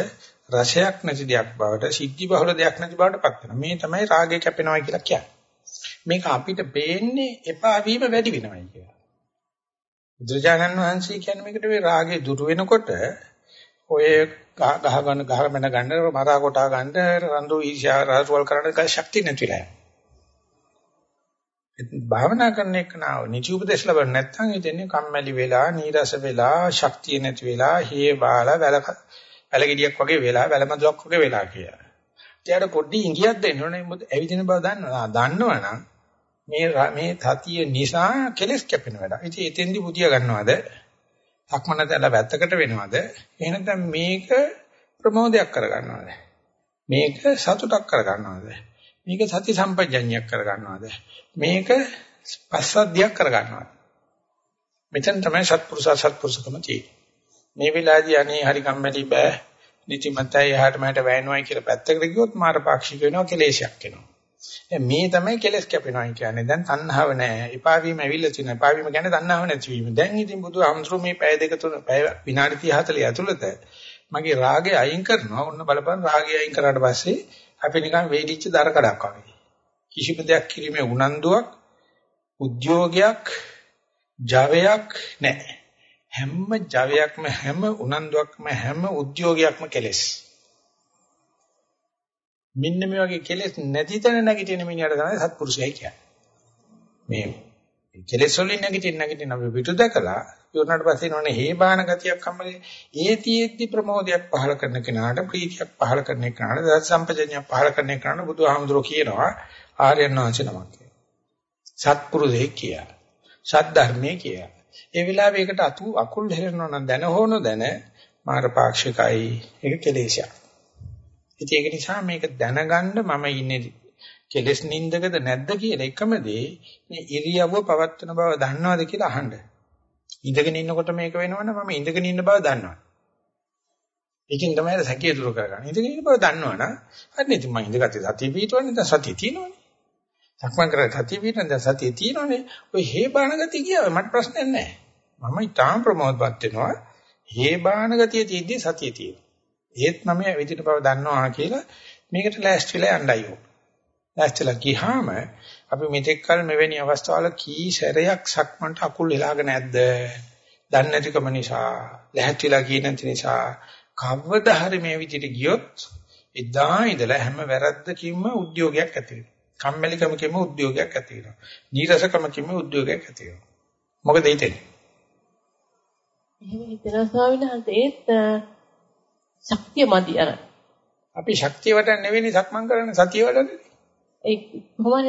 රසයක් නැති දෙයක් බවට සිද්ධි බහුල දෙයක් නැති බවට පත් වෙනවා. මේ තමයි රාගය කැපෙනවා කියලා කියන්නේ. මේක අපිට පේන්නේ එපා වීම වැඩි වෙනවයි කියලා. බුදුරජාණන් වහන්සේ කියන්නේ මේකට මේ රාගය දුරු වෙනකොට ඔය ගහ ගන්න ගහ මැන ගන්න මරා කොටා ගන්න රඳු ඊර්ෂ්‍යා රාසවල් කරන්න කයි ශක්තිය නැතිලා යනවා. භාවනා කරන එක නාව නිචි උපදේශ ලැබෙන්නේ නැත්නම් ඉතින් කම්මැලි වෙලා නීරස වෙලා ශක්තිය නැති වෙලා හේ බාලා වැල වැලගෙඩියක් වගේ වෙලා වැලමදුවක් වගේ වෙලා කියලා. එයාට පොඩි ඉඟියක් දෙන්න ඕනේ මොකද ඇවිදින බව දන්නවා. දන්නවනම් මේ මේ තතිය නිසා කෙලස් කැපෙන වැඩ. ඉතින් එතෙන්දි බුදිය ගන්නවද? අක්මනතල වැත්තකට වෙනවද? එහෙනම් මේක ප්‍රමෝදයක් කරගන්නවද? මේක සතුටක් කරගන්නවද? මේක සති සම්පජඤ්ඤයක් කරගන්නවද? මේක පස්සද්ධියක් කරගන්නවද? මෙතන තමයි සත්පුරුෂ සත්පුරුෂකම තියෙන්නේ. මේ වෙලාවේදී අනේ හරි කම්මැලි බෑ නිතිමතයි එහාට මෙහාට වැයෙනවයි කියලා පැත්තකට ගියොත් මාරපාක්ෂික වෙනවා කෙලේශයක් වෙනවා. මේ තමයි කෙලස් කැපෙනවා කියන්නේ. දැන් තණ්හාව නැහැ. එපා වීම ඇවිල්ලා තියෙනවා. එපා වීම කියන්නේ තණ්හාව නැතිවීම. දැන් ඉතින් බුදුහාමුදුරු මේ පැය දෙක තුන පැය විනාඩි 30 40 ඇතුළත මගේ රාගය අයින් කරනවා. ඔන්න බලපන් රාගය අයින් කරාට පස්සේ අපි නිකන් වේදිච්ච දර කඩක් වගේ. කිසිම දෙයක් කිරීමේ උනන්දුවක්, උද්‍යෝගයක්, ජවයක් නැහැ. හැම ජවයක්ම හැම උනන්දුවක්ම හැම උද්‍යෝගයක්ම කෙලෙස්. මෙන්න මේ වගේ කෙලෙස් නැති තැන නැගිටින මිනිහට තමයි සත්පුරුෂයයි කියන්නේ. මේ කෙලෙස් වලින් නැගිටින්න නැගිටින්න අපි පිටු දැකලා ඉවරනට පස්සේ නෝනේ හේබාන ගතියක් අම්මලේ ඒතියෙද්දි ප්‍රමෝදයක් පහල කරන කෙනාට ප්‍රීතියක් පහල කරන කෙනාට දස සම්පජඤ්ඤයක් පහල කරන කෙනාට බුදුහාමුදුරෝ කියනවා ආර්යයන් වහන්සේ නමක් කියලා. සත්පුරුෂයෙක් කියලා. සත් ධර්මයේ කියලා. ඒ වෙලාවේ ඒකට අතු අකුල් හෙරනවා නම් දැන හෝන දැන මාර පාක්ෂිකයි ඒක කෙලේශයක්. ඉතින් ඒක නිසා මේක දැනගන්න මම ඉන්නේ කෙලස් නින්දකද නැද්ද කියලා එකම දේ මේ ඉරියව්ව පවත්වන බව දන්නවද කියලා අහන්න. ඉඳගෙන ඉන්නකොට මේක වෙනවනම් මම ඉඳගෙන ඉන්න බව දන්නවා. ඒකෙන් තමයි සැකේ දුරු කරගන්නේ. ඉඳගෙන ඉන්න බව දන්නවනම් හරි ඉතින් මම ඉඳගත්තේ සතිය පිටවන්නේ දැන් සතිය තියෙනවනේ. සක්මන් කරලා සතිය පිටවන්නේ දැන් සතිය තියෙනවනේ. ඔය හේබාන ගතිය කියව මට ප්‍රශ්නයක් නැහැ. මම ඊටාම් ප්‍රමෝදපත් වෙනවා. හේබාන ගතිය තියෙද්දි සතිය තියෙනවා. ඒත් මම විදිහට බව දන්නවා කියලා මේකට ලෑස්තිලා යන්නයි ඕන. ලෑස්තිලා ගියාම අපි මෙතෙක් කල මෙවැනි අවස්ථාවල කී සැරයක් සක්මන්ට අකුල් වෙලාගෙන නැද්ද? දන්නේ නැතිකම නිසා, ලැහැත්තිලා ගියේ නැති නිසා කවදා හරි මේ විදිහට ගියොත් එදා ඉඳලා හැම වැරද්දකින්ම උද්‍යෝගයක් ඇති වෙනවා. කම්මැලිකමකින්ම උද්‍යෝගයක් ඇති වෙනවා. නීරසකමකින්ම උද්‍යෝගයක් ඇති වෙනවා. මොකද හිතෙන්නේ? එහෙම හිතනවා ස්වාමීන් වහන්සේ ඒත් ශක්තිය මදි අර. අපි ශක්තිය වටන්න නෙවෙයි සක්මන් කරන්නේ සතිය වටන්නේ. ඒ කොහොමද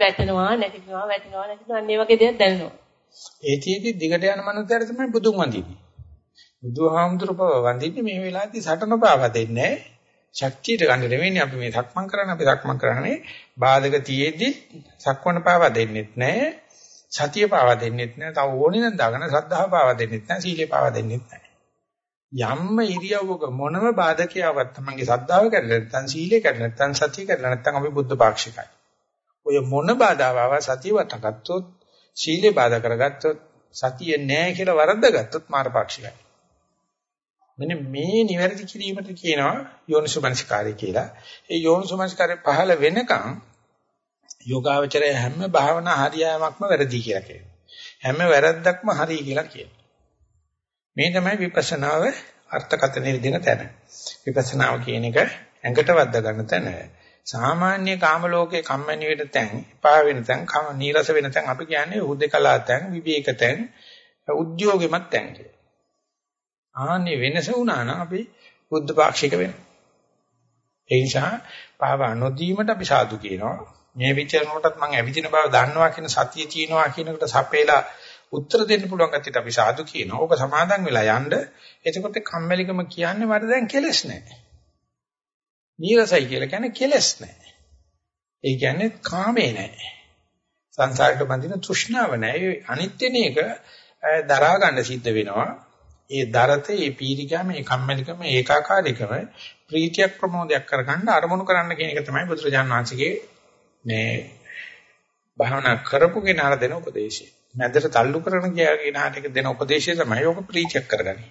වැටෙනවා නැතිනවා වැටෙනවා නැතිනවා ඒ වගේ දේවල් දැනෙනවා. ඒතියෙදි දිගට යන මනුස්සයර තමයි බුදුන් වඳින්නේ. බුදුහාමුදුරුවෝ වඳින්නේ මේ වෙලාවේදී සටන පාවා දෙන්නේ ශක්තියට ගන්න නෙවෙයි අපි මේ සක්මන් කරන්නේ අපි සක්මන් කරන්නේ බාධක තියේදී සක්වන පාවා දෙන්නෙත් නැහැ සතිය පාවා දෙන්නෙත් නැහැ තව ඕනේ නම් දාගෙන ශ්‍රද්ධාව පාවා දෙන්නෙත් නැහැ සීලය පාවා දෙන්නෙත් නැහැ යම්ම ඉරියව්වක මොනම බාධකයක් තමන්ගේ සද්ධාව කැඩලා නැත්නම් සීලය කැඩලා නැත්නම් සතිය කැඩලා නැත්නම් අපි බුද්ධ පාක්ෂිකයි. ඔය මොන බාධාව සතිය වටගත්තොත් සීලේ බාධා කරගත්තොත් සතිය නැහැ කියලා වරද්දාගත්තොත් මාර පාක්ෂිකයි. මෙන්න මේ නිවැරදි කිරීමට කියනවා යෝනිසුමනස්කාරය කියලා. ඒ යෝනිසුමනස්කාරය පහළ වෙනකන් යෝගාවචරය හැම භාවනා හරියාමක්ම වැරදි කියලා කියනවා. හැම වැරද්දක්ම හරි කියලා කියනවා. මේ තමයි විපස්සනාව අර්ථකථනය දෙන තැන. විපස්සනාව කියන එක ඇඟට වද්ද ගන්න තැන. සාමාන්‍ය කාම ලෝකේ කම්මැනි වෙන තැන්, පා වෙන තැන්, කම නීරස වෙන තැන් අපි කියන්නේ හුදේකලා තැන්, විවේක තැන්, උද්‍යෝගෙමත් තැන් කියලා. ආන්නේ වෙනස වුණා නම් අපි බුද්ධ පාක්ෂික වෙනවා. ඒ නිසා පාව නොදීමට අපි සාදු කියනවා. මේ විචරණයටත් මම ඇවිදින බව දන්නවා කියන සතිය තියෙනවා කියනකට සපේලා උත්තර දෙන්න පුළුවන් ගැතිට අපි සාදු කියනවා. ඕක සමාදන් වෙලා යන්න. එතකොට කම්මැලිකම කියන්නේ මට දැන් කෙලස් නැහැ. නීරසයි කියලා කියන්නේ කෙලස් නැහැ. ඒ කියන්නේ කාමේ නැහැ. සංසාරයට බඳින තෘෂ්ණාව නැහැ. අනිත්‍යන එක දරා ගන්න සිද්ධ වෙනවා. ඒ දරතේ, ඒ පීරිකම, ඒ කම්මැලිකම, ඒකාකාරීකම ප්‍රීතියක් ප්‍රමෝදයක් කරගන්න අරමුණු කරන්න කියන එක තමයි බුදුරජාණන් වහන්සේගේ මේ භාවනා කරපු කෙනාට දෙන උපදේශය. මැදට තල්ලු කරන කියලාට එක දෙන උපදේශය තමයි ඔක ප්‍රීචෙක් කරගන්නේ.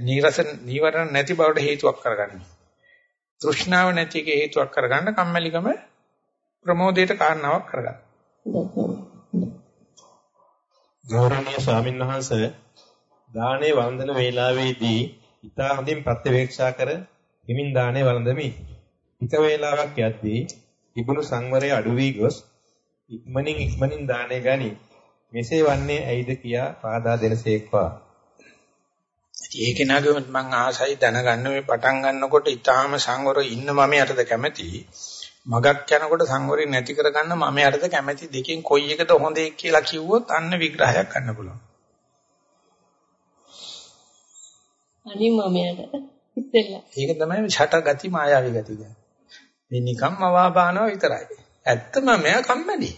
නීරස නීවරණ නැති බවට හේතුවක් කරගන්නේ. තෘෂ්ණාව නැති එක හේතුවක් කරගන්න කම්මැලිකම ප්‍රමෝදයට කාරණාවක් කරගන්න. ගෞරවනීය ස්වාමීන් වහන්සේ දානේ වන්දන වේලාවේදී ඊතා හොඳින් ප්‍රත්‍යවේක්ෂා කර හිමින් දානේ වළඳමි. එක වේලාවක් යද්දී තිබුණු සංවරය අඩු වී ගොස් ඉක්මනින් ඉක්මනින් දානේ ගනී. මෙසේ වන්නේ ඇයිද කියා පාදා දෙනසේක්වා. ඒක නාගෙම මම ආසයි දැනගන්න මේ පටන් ගන්නකොට ඊටාම සංවර ඉන්න මම යටද කැමති. මගක් යනකොට සංවරය නැති කරගන්න මම යටද කැමති දෙකෙන් කොයි එකද හොඳේ කියලා කිව්වොත් අන්න විග්‍රහයක් ගන්න පුළුවන්. අනිත් මම යට ඉතින්ලා. ඒක තමයි ඡට ගති මායාවී ගති කියන්නේ. මේ නිකම්ම වාපානවා විතරයි. ඇත්තම මෙයා කම්මැලි.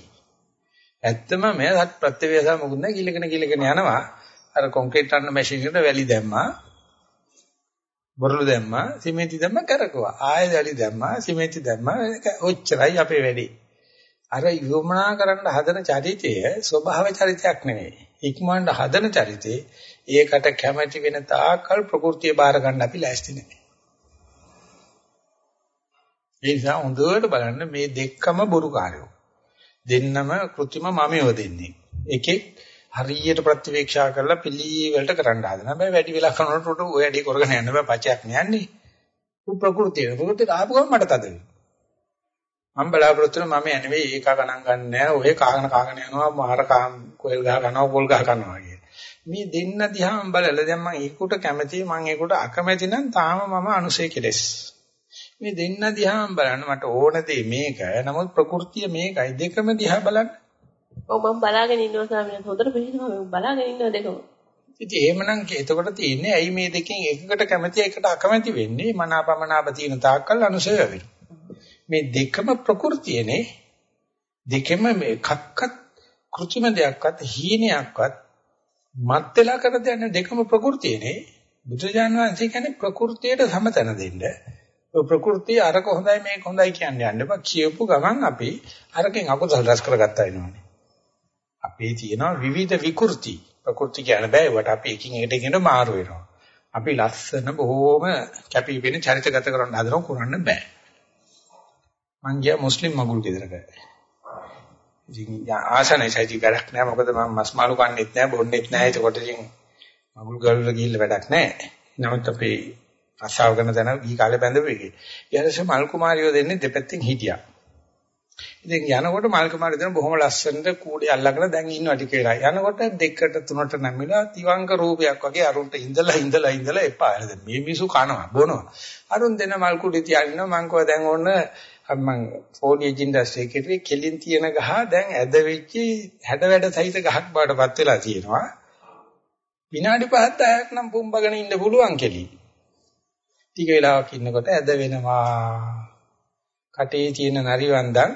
ඇත්තම මෙයා ප්‍රත්‍යවේසා මොකුත් නැහැ. කිලගෙන කිලගෙන යනවා. අර කොන්ක්‍රීට් අන්න මැෂින් එකට වැලි දැම්මා. බොරළු දැම්මා, සිමෙන්ති දැම්මා කරකවා. ආයෙ දැලි දැම්මා, සිමෙන්ති දැම්මා. ඔච්චරයි අපේ වැඩේ. අර යොමනා කරන්න හදන චරිතය ස්වභාව චරිතයක් නෙවෙයි. ඉක්මනට හදන චරිතේ ඒකට කැමැති වෙන තාක්කල් ප්‍රകൃතිය බාර ගන්න අපි ලෑස්ති නැහැ. ඒ නිසා හොඳට බලන්න මේ දෙකම බොරුකාරයෝ. දෙන්නම કૃත්‍රිම මමයෝ දෙන්නේ. එකෙක් හරියට ප්‍රතිවේක්ෂා කරලා පිළිවෙලට කරන්න හදන. හැබැයි වැඩි වෙලා කරනකොට උට ඔය වැඩි කරගෙන යන්න බෑ පචයක් නෑනේ. උ ප්‍රകൃතිය. ප්‍රകൃතිය ආපු ගමන් මට තද වෙනවා. මම බලාපොරොත්තු වෙන මම නෙවෙයි ඒක ගණන් ගන්නෑ. ඔය කාගෙන කාගෙන යනවා මාර කාම් කොහෙල් ගහ ගන්නවා පොල් ගහ ගන්නවා කියන. මේ දෙන්න දිහා මම බලලා දැන් මම ඒකට කැමතියි මම ඒකට අකමැති නම් තාම මම අනුසය කෙලස්. මේ දෙන්න දිහාම බලන්න මට ඕන දේ මේක. නමුත් ප්‍රകൃතිය මේකයි. දෙකම දිහා බලන්න. ඔව් මම බලාගෙන ඉන්නවා ස්වාමීන් වහන්සේ. හොඳට පිළිහිනවා මම බලාගෙන ඉන්නවා දෙකම. ඉතින් එහෙමනම් එතකොට තියෙන්නේ ඇයි මේ දෙකෙන් එකකට කැමති එකට අකමැති වෙන්නේ? මනාපමනාප තියෙන තාක්කල් අනුසය වෙනවා. මේ දෙකම ප්‍රകൃතියනේ. දෙකම මේ කක්කත් කෘතිම දෙයක්වත් හීනයක්වත් මත් වෙලා කර දෙන්නේ දෙකම ප්‍රകൃතියනේ. බුදුජානක වහන්සේ කියන්නේ ප්‍රകൃතියට සමතන දෙන්න. ඔය ප්‍රകൃතිය අරක හොඳයි මේක හොඳයි කියන්නේ යන්න බා කියපු ගමන් අපි අරකින් අකුසල රැස් කරගත්තා වෙනවනේ. අපේ තියෙනවා විවිධ විකෘති. ප්‍රകൃති කියන බෑ ඒවට අපි එකින් එකට එකින් මාරු වෙනවා. අපි ලස්සන බොහෝම කැපී පෙනෙන චරිතගත කරන්න හදනව කරන්න බෑ. මං ගියා මුස්ලිම් මගුල් ගෙදරක. ඉතින් ආසනයි සයිති වැඩක් නෑ මොකද මම මස් මාළු කන්නෙත් නෑ බොන්නෙත් නෑ ඒකට ඉතින් මගුල් ගල්වල ගිහිල්ලා වැඩක් නෑ. නමුත් අපේ අසාව කරන තැන ගිහි කාලේ බැඳපු එකේ. ඊයරසේ මල් කුමාරියෝ දෙන්නේ දෙපැත්තෙන් හිටියා. ඉතින් යනකොට මල් කුමාරිය දෙන බොහොම ලස්සනට කූඩේ අල්ලගෙන දැන් ඉන්නවා ටික වෙලා. යනකොට දෙකට තුනට නැමිලා තිවංග රූපයක් වගේ අරුන්ට ඉඳලා ඉඳලා ඉඳලා එපා. මේ මිසු කනවා බොනවා. අරුන් දෙන මල් කුඩේ තියාගෙන මං කව දැන් ඕන මම ෆෝලියේජ් ඉන්ඩස්ට්‍රි එකේ කෙලින් තියෙන ගහ දැන් ඇද වෙච්චි හැඩ වැඩ සහිත ගහක් බාටපත් වෙලා තියෙනවා. විනාඩි 5ක් 10ක් නම් පුම්බගෙන ඉන්න පුළුවන් කෙලි. ටික වෙලාවක් ඉන්නකොට ඇද වෙනවා. කටේ තියෙන නරිවන්දන්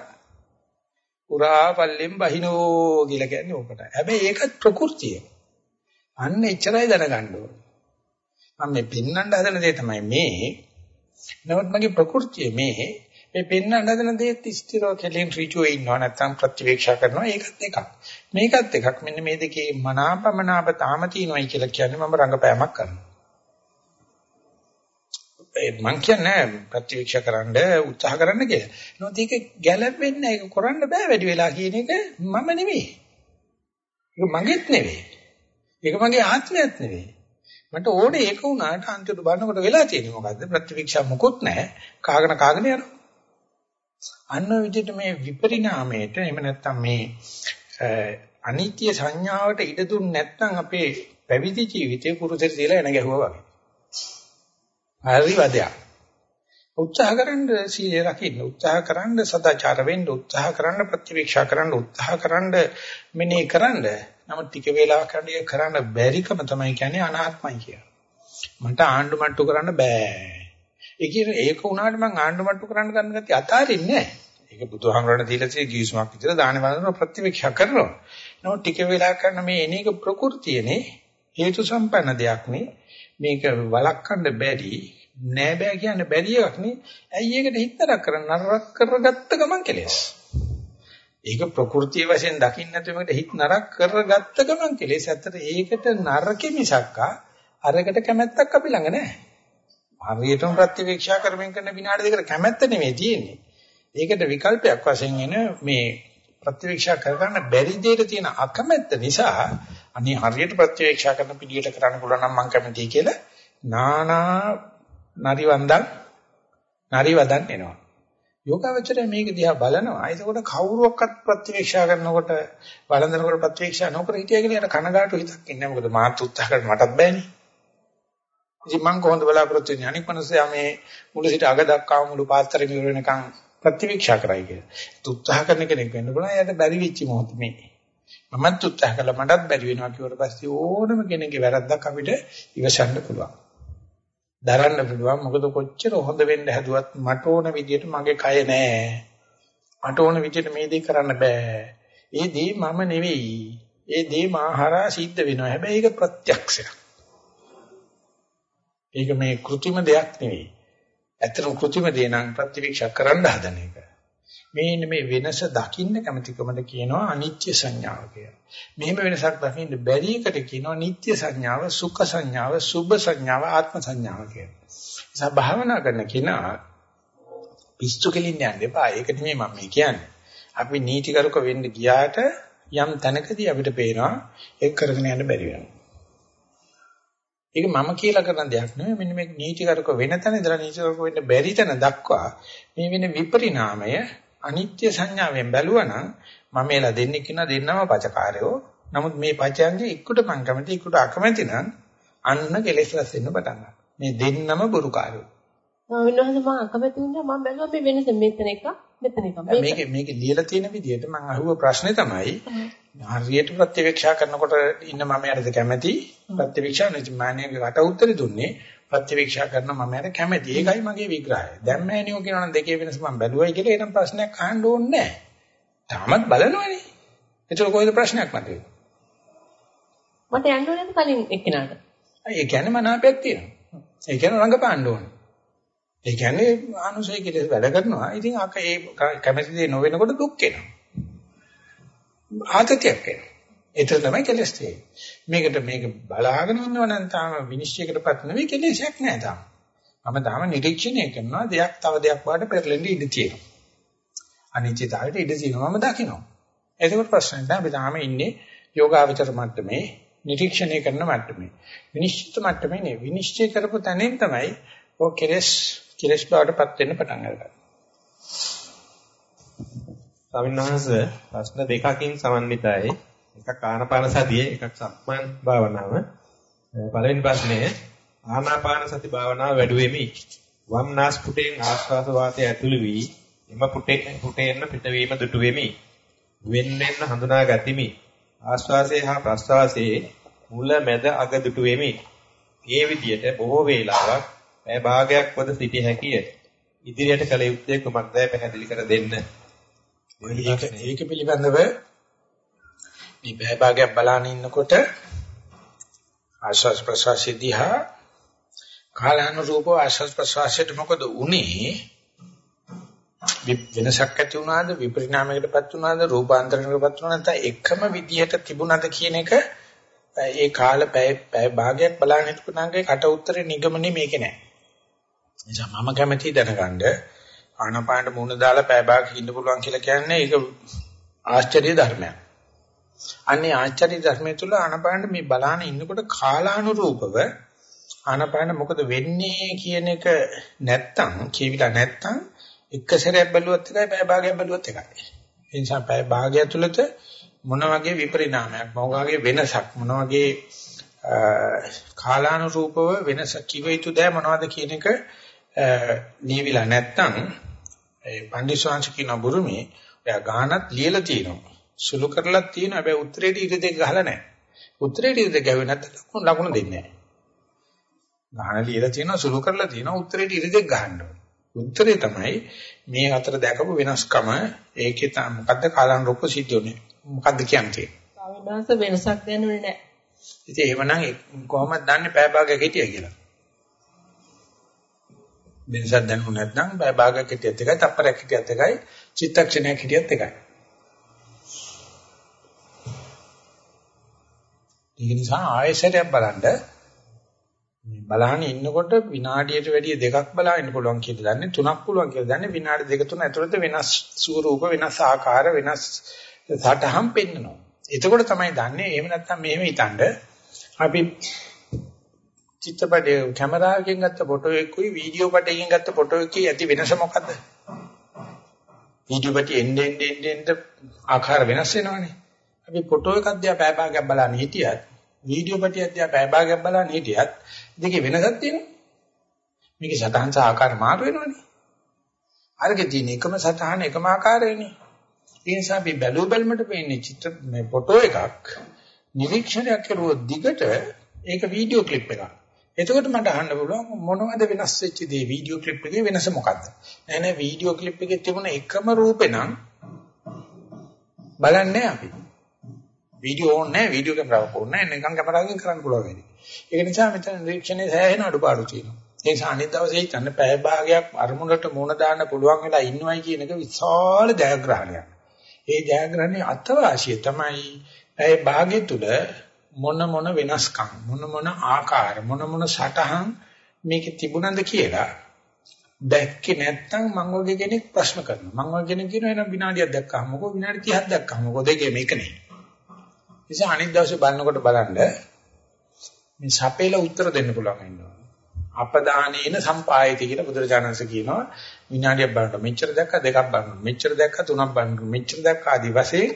උරා පල්ලෙන් බහිනෝ කියලා කියන්නේ ඕකට. හැබැයි ඒකත් ප්‍රകൃතිය. අන්න එච්චරයි දැනගන්න ඕනේ. මම මේ පෙන්වන්න හදන දේ තමයි මේ. නමුත් මගේ ප්‍රകൃතිය මේ මේ පෙන්වන්න හදන දේත් ස්ථිරව කෙලින් ඍජුව ඉන්නවා නැත්නම් ප්‍රතිවේක්ෂා කරනවා ඒකත් එකක්. මේකත් එකක්. මෙන්න මේ දෙකේ මනාපමනාප තාම තියෙනවායි කියලා කියන්නේ මම රංගපෑමක් කරනවා. ඒ මං කියන්නේ ප්‍රතිවීක්ෂා කරන්න උත්සාහ කරන්න කියලා. නමුත් ඒක ගැළපෙන්නේ ඒක කරන්න බෑ වැඩි වෙලා කියන එක මම නෙවෙයි. ඒක මගේත් නෙවෙයි. ඒක මගේ ආත්මයත් නෙවෙයි. මට ඕනේ ඒක වුණාට අන්තිමට බලනකොට වෙලා තියෙන්නේ මොකද්ද? ප්‍රතිවීක්ෂා මොකොත් නැහැ. කාගෙන කාගෙන යනවා. අන්න විදිහට මේ විපරිණාමයට එහෙම නැත්නම් මේ අනිත්‍ය සංඥාවට ඉඩ දුන්නේ නැත්නම් අපේ පැවිදි ජීවිතේ කුරුසෙට තියලා එන ගැහුවා වගේ. හරි වදයක්. උත්සාහ කරන්න සීලය රකින්න උත්සාහ කරන්න සදාචාර වෙන්න උත්සාහ කරන්න ප්‍රතිවීක්ෂා කරන්න උත්සාහ කරන්න මෙනේ කරන්න නමුත් ටික වේලාවක් හරි කරන්න බැරිකම තමයි කියන්නේ අනාත්මයි කිය. මට ආණ්ඩු මට්ටු කරන්න බෑ. ඒ කියන්නේ ඒක වුණාට මම ආණ්ඩු මට්ටු කරන්න ගන්න ගැතිය අතාරින්නේ නැහැ. ඒක බුදුහාමරණ දීලා තියෙන ජීවිසමක් විතර දාන වන්දන ප්‍රතිවීක්ෂා කරනවා. නමුත් ටික වෙලා කරන මේ එනේක ප්‍රകൃතියනේ හේතු සම්පන්න දෙයක් නේ. මේක වළක්වන්න බැරි නෑ බෑ කියන්න බැරි එකක් නේ. ඇයි ඒකට හිතරක් කරන්න නරක කරගත්ත ගමන් කෙලෙස්. ඒක ප්‍රകൃතිය වශයෙන් දකින්න නැතුව මේකට හිත නරක කරගත්ත ගමන් කෙලෙස්. ඇත්තට ඒකට නරකෙ මිසක්කා අරකට කැමැත්තක් අපි ළඟ නැහැ. හරියටම ප්‍රතිවීක්ෂා කරමින් කරන විනාඩි දෙකට කැමැත්ත නෙමෙයි තියෙන්නේ. ඒකට විකල්පයක් වශයෙන් එන මේ ප්‍රතිවීක්ෂා කරගන්න බැරි දෙයට තියෙන අකමැත්ත නිසා අනේ හරියට ප්‍රතිවීක්ෂා කරන පිළියෙල කරන්න පුළුවන් නම් මම කැමතියි කියලා නානා නරිවන්දන් නරිවදන් එනවා. යෝගාවචරය මේක දිහා බලනවා. එතකොට කවුරුවක්වත් ප්‍රතිවීක්ෂා කරනකොට වළඳනකොට ප්‍රතිවීක්ෂා නොකර හිටිය කියලා කනගාටු හිතක් ඉන්නේ. මොකද මාත් උත්සාහ කරන්න මටත් බෑනේ. ඉතින් මම කොහොමද බලාපොරොත්තු වෙන්නේ අනික් මනුස්සයා මේ මුල සිට අග දක්වා මුළු පාත්‍රෙම ඉවර වෙනකන් ප්‍රතිවීක්ෂා කරයි කියලා. ඒත් උත්සාහ කරන කෙනෙක් වෙන්න පුළුවන්. එයාට බැරි වෙච්ච මොහොත මේ. මමත් උත්සාහ කළා මටත් බැරි වෙනවා කිව්වට පස්සේ ඕනම කෙනෙක්ගේ වැරද්දක් අපිට ඉවසන්න පුළුවන්. දරන්න පුළුවන්. මොකද කොච්චර හොඳ වෙන්න හැදුවත් මට ඕන විදියට මගේ කය නෑ. මට ඕන විදියට මේ දේ කරන්න බෑ. ඒ දේ මම නෙවෙයි. ඒ දේ මාහරා සිද්ධ වෙනවා. හැබැයි ඒක ප්‍රත්‍යක්ෂයක්. ඒක මේ કૃතිම දෙයක් නෙවෙයි. ඇත්තටම કૃතිම දේ නම් ප්‍රතිවික්ෂා කරන්න හදන එක. මේ මේ වෙනස දකින්න කැමැතිකමද කියනවා අනිත්‍ය සංඥාව කියලා. මෙහෙම වෙනසක් දකින්න බැරි එකට කියනවා නිට්ටය සංඥාව, සුඛ සංඥාව, සුභ සංඥාව, ආත්ම සංඥාව කියලා. නිසා භාවනා කරන කෙනා පිස්සු කෙලින්න යන්න එපා. ඒක නෙමෙයි මම මේ කියන්නේ. අපි නීතිකරුක වෙන්න ගියාට යම් තැනකදී අපිට පේනවා ඒක කරගෙන යන්න බැරි වෙනවා. ඒක මම කියලා කරන දෙයක් නෙවෙයි මෙන්න මේ නීතිකරුක වෙන තැන ඉඳලා නීතිකරුක වෙන්න බැරි තැන දක්වා මේ වෙන විපරිණාමය අනිත්‍ය සංඥාවෙන් බැලුවනම් මම එලා දෙන්නේ කියන දෙන්නම පචකාරයෝ. නමුත් මේ පචයන්ගේ එක්කට මං කැමති එක්කට අකමැති නම් අන්න කෙලෙස් රැස් වෙන්න පටන් ගන්නවා. මේ දෙන්නම බුරුකාරයෝ. විනෝද මම අකමැති වුණා මම බැලුවා මේ වෙනස මෙතන එක මෙතන එක මේක මේක ලියලා තියෙන විදිහට මම අහුව ප්‍රශ්නේ තමයි හරියට ප්‍රතිවීක්ෂා කරනකොට ඉන්න මම යාට කැමැති ප්‍රතිවීක්ෂා නැති මාන්නයගේ කට උත්තර දුන්නේ ප්‍රතිවීක්ෂා කරන මම යාට කැමැති. ඒකයි මගේ විග්‍රහය. දැන් මෑනියෝ කියනවනම් දෙකේ වෙනස මම බැලුවයි කියලා එනම් ප්‍රශ්නයක් අහන්න ඕනේ නැහැ. තාමත් බලනවනේ. ඒතර කොයිද ප්‍රශ්නයක් මට මට යන්න ඕනේ කලින් එක්කිනාට? ඒ කියන්නේ මනාපයක් තියෙනවා. ඒ කියන්නේ රංගපාන්න ඕනේ. ඒ කියන්නේ අනුසය කෙලෙස් වැඩ කරනවා. ඉතින් අක ඒ කැමැති දේ නොවෙනකොට දුක් එනවා. ආතතියක් එනවා. ඒතර තමයි කෙලස් තියෙන්නේ. මේකට මේක බලාගෙන ඉන්නව නම් තාම විනිශ්චයකටපත් නෙවෙයි කෙලෙසයක් නෑ තාම. මම තාම නිරීක්ෂණය කරනවා දෙයක් තව දෙයක් වාට පෙරලෙන්න ඉඩ තියෙනවා. අනිත්‍යතාවයට ඉඩ තියෙනවා මම දකිනවා. ඒකකට ප්‍රශ්න නැහැ. අපි තාම ඉන්නේ යෝගාවචර මට්ටමේ නිරීක්ෂණය කරන මට්ටමේ. විනිශ්චිත මට්ටමේ නෙවෙයි. විනිශ්චය කරපු තැනින් තමයි ඔය කෙලස් කෙලස් බවටපත් වෙන්න පටන් ගන්නවා. ස්වාමින්වහන්ස ප්‍රශ්න දෙකකින් සමන්විතයි. එකක් ආනාපාන සතිය, එකක් සක්මන් භාවනාව. පළවෙනි ප්‍රශ්නය ආනාපාන සති භාවනාව වැඩුවෙමි. වම් නාස් පුටෙන් ආශ්වාස වාතය ඇතුළු වී එම පුටේ පුටේන්න පිටවීම දුටු වෙමි. වෙන් වෙන්න හඳුනා ගතිමි. ආශ්වාසයේ හා ප්‍රශ්වාසයේ මුල මැද අග දුටු වෙමි. මේ විදියට බොහෝ වේලාවක් මේ භාගයක් වද සිටිය හැකිය. ඉදිරියට කල යුත්තේ කුමක්දයි පැහැදිලි කර දෙන්න. ඒක ඒක පිළිබඳව මේ බෑ භාගයක් බලන ඉන්නකොට ආශ්වාස ප්‍රශ්වාසය දිහා කාලානුරූපව ආශ්වාස ප්‍රශ්වාසයට මොකද උනේ වෙනසක් ඇති වුණාද? විපරිණාමයකටපත් වුණාද? රූපාන්තරණයකටපත් වුණාද? නැත්නම් එකම විදිහට තිබුණාද කියන එක ඒ කාල පැය පැය භාගයක් බලන්න හිටපුණාගේ කට උත්තරේ නිගමනේ මේකේ නෑ. නිසා මම කැමැති දැනගන්න. ආනපානට මුණ දාලා පය භාග ඉන්න පුළුවන් කියලා කියන්නේ ඒක ආශ්චර්ය ධර්මයක්. අන්නේ ආශ්චර්ය ධර්මය තුල ආනපානට මේ බලාන ඉන්නකොට කාලානුරූපව ආනපාන මොකද වෙන්නේ කියන එක නැත්තම් කියවිලා නැත්තම් එක සැරයක් බැලුවත් එකයි පය භාගයක් බැලුවත් එකයි. ඒ නිසා පය භාගය තුළත මොන වගේ විපරිණාමයක් මොන වගේ වෙනසක් මොන වගේ කාලානුරූපව වෙනස කිව යුතු දෑ මොනවද කියන එක ලියවිලා නැත්තම් ඒ පන්දිස්වාංශ කියන බුරුමේ එයා ගානක් ලියලා තියෙනවා. සුළු කරලා තියෙනවා. හැබැයි උත්තරේට ඉර දෙක ගහලා නැහැ. උත්තරේට ඉර දෙක ගැවෙ නැත්නම් ලකුණු දෙන්නේ නැහැ. ගාන ලියලා තියෙනවා සුළු කරලා තියෙනවා උත්තරේට ඉර දෙක ගහන්න ඕනේ. උත්තරේ තමයි මේ අතර දැකපු වෙනස්කම ඒකේ තම මොකද්ද කාලානුරූප සිද්ධ වෙන්නේ. මොකද්ද කියන්නේ? ස්වාමීන් වෙනසක් දැනුනේ නැහැ. ඉතින් එහෙමනම් කොහොමද දන්නේ පැය භාගයක් හිටියා කියලා? වෙනසක් දැනුනේ නැත්නම් පැය භාගයක් හිටියත් එකයි, තප්පරයක් හිටියත් එකයි, චිත්තක්ෂණයක් හිටියත් එකයි. ඒක නිසා ආයෙසටයක් බලන්න මේ බලහන් ඉන්නකොට විනාඩියට වැඩිය දෙකක් බලන්න පුළුවන් කියලා දන්නේ තුනක් පුළුවන් කියලා දන්නේ විනාඩි දෙක තුන ඇතුළත වෙනස් ස්වරූප වෙනස් ආකාර වෙනස් සටහන් පෙන්නනවා. එතකොට තමයි දන්නේ එහෙම නැත්නම් මෙහෙම හිතනද අපි චිත්‍රපටයේ කැමරාවකින් ගත්ත ෆොටෝ එකකුයි වීඩියෝ පටයකින් ගත්ත ෆොටෝ එකේ ඇති වෙනස මොකද්ද? වීඩියෝ පිටි එන්න එන්න එන්න එන්න ආකාර වෙනස් වෙනවනේ. අපි ෆොටෝ එකක් දිහා පැය භාගයක් බලන්න හිටියත් වීඩියෝ පිටියක් දිහා පැය භාගයක් බලන්න හිටියත් දෙකේ වෙනසක් තියෙනවා. මේකේ සතහන් සහ ආකාර මාරු වෙනවනේ. අරගේ තියෙන එකම සතහන එකම ආකාරයනේ. ඒ නිසා අපි බැලු බැලමට පේන්නේ චිත්‍ර මේ ෆොටෝ එකක් නිරීක්ෂණයක් කරුවොත් දිගට ඒක වීඩියෝ ක්ලිප් එකක්. එතකොට මට අහන්න පුළුවන් මොනවද වෙනස් වෙච්ච දේ වීඩියෝ ක්ලිප් එකේ වෙනස මොකද්ද? නෑ නෑ වීඩියෝ ක්ලිප් එකේ තිබුණ එකම රූපේ නම් බලන්නේ අපි. වීඩියෝ ඕනේ නැහැ වීඩියෝ කැමරාවක් ඕනේ නැහැ නිකන් කැමරාවකින් කරන්න පුළුවන් වැඩි. ඒක නිසා මෙතන නිරීක්ෂණයේ සෑහෙන අඩුපාඩු තියෙනවා. ඒ නිසා අනිත් දවසේ හිතන්න පැය භාගයක් අරමුණට මුණ දාන්න පුළුවන් වෙලා ඉන්නවයි කියන එක විශාල ජයග්‍රහණයක්. ඒ ජයග්‍රහණයේ අත්වාසිය තමයි පැය භාගය තුල මොන මොන වෙනස්කම් මොන මොන ආකාර මොන මොන සටහන් මේකේ තිබුණාද කියලා දැක්කේ නැත්නම් මං වගේ කෙනෙක් ප්‍රශ්න කරනවා. මං වගේ කෙනෙක් කියනවා එහෙනම් විනාඩියක් දැක්කම මොකෝ විනාඩි 30ක් දැක්කම මොකෝ දෙකේ මේක නේ. නිසා අනිත් දවසේ බලනකොට බලන්න මේ සපේලා උත්තර දෙන්න පුළුවන් වෙනවා. අපදානේන සම්පායති කියලා බුදුරජාණන්සේ කියනවා විනාඩියක් බලනකොට මෙච්චර දැක්ක දෙකක් බලනකොට මෙච්චර දැක්ක තුනක් බලනකොට මෙච්චර දැක්ක ආදි වශයෙන්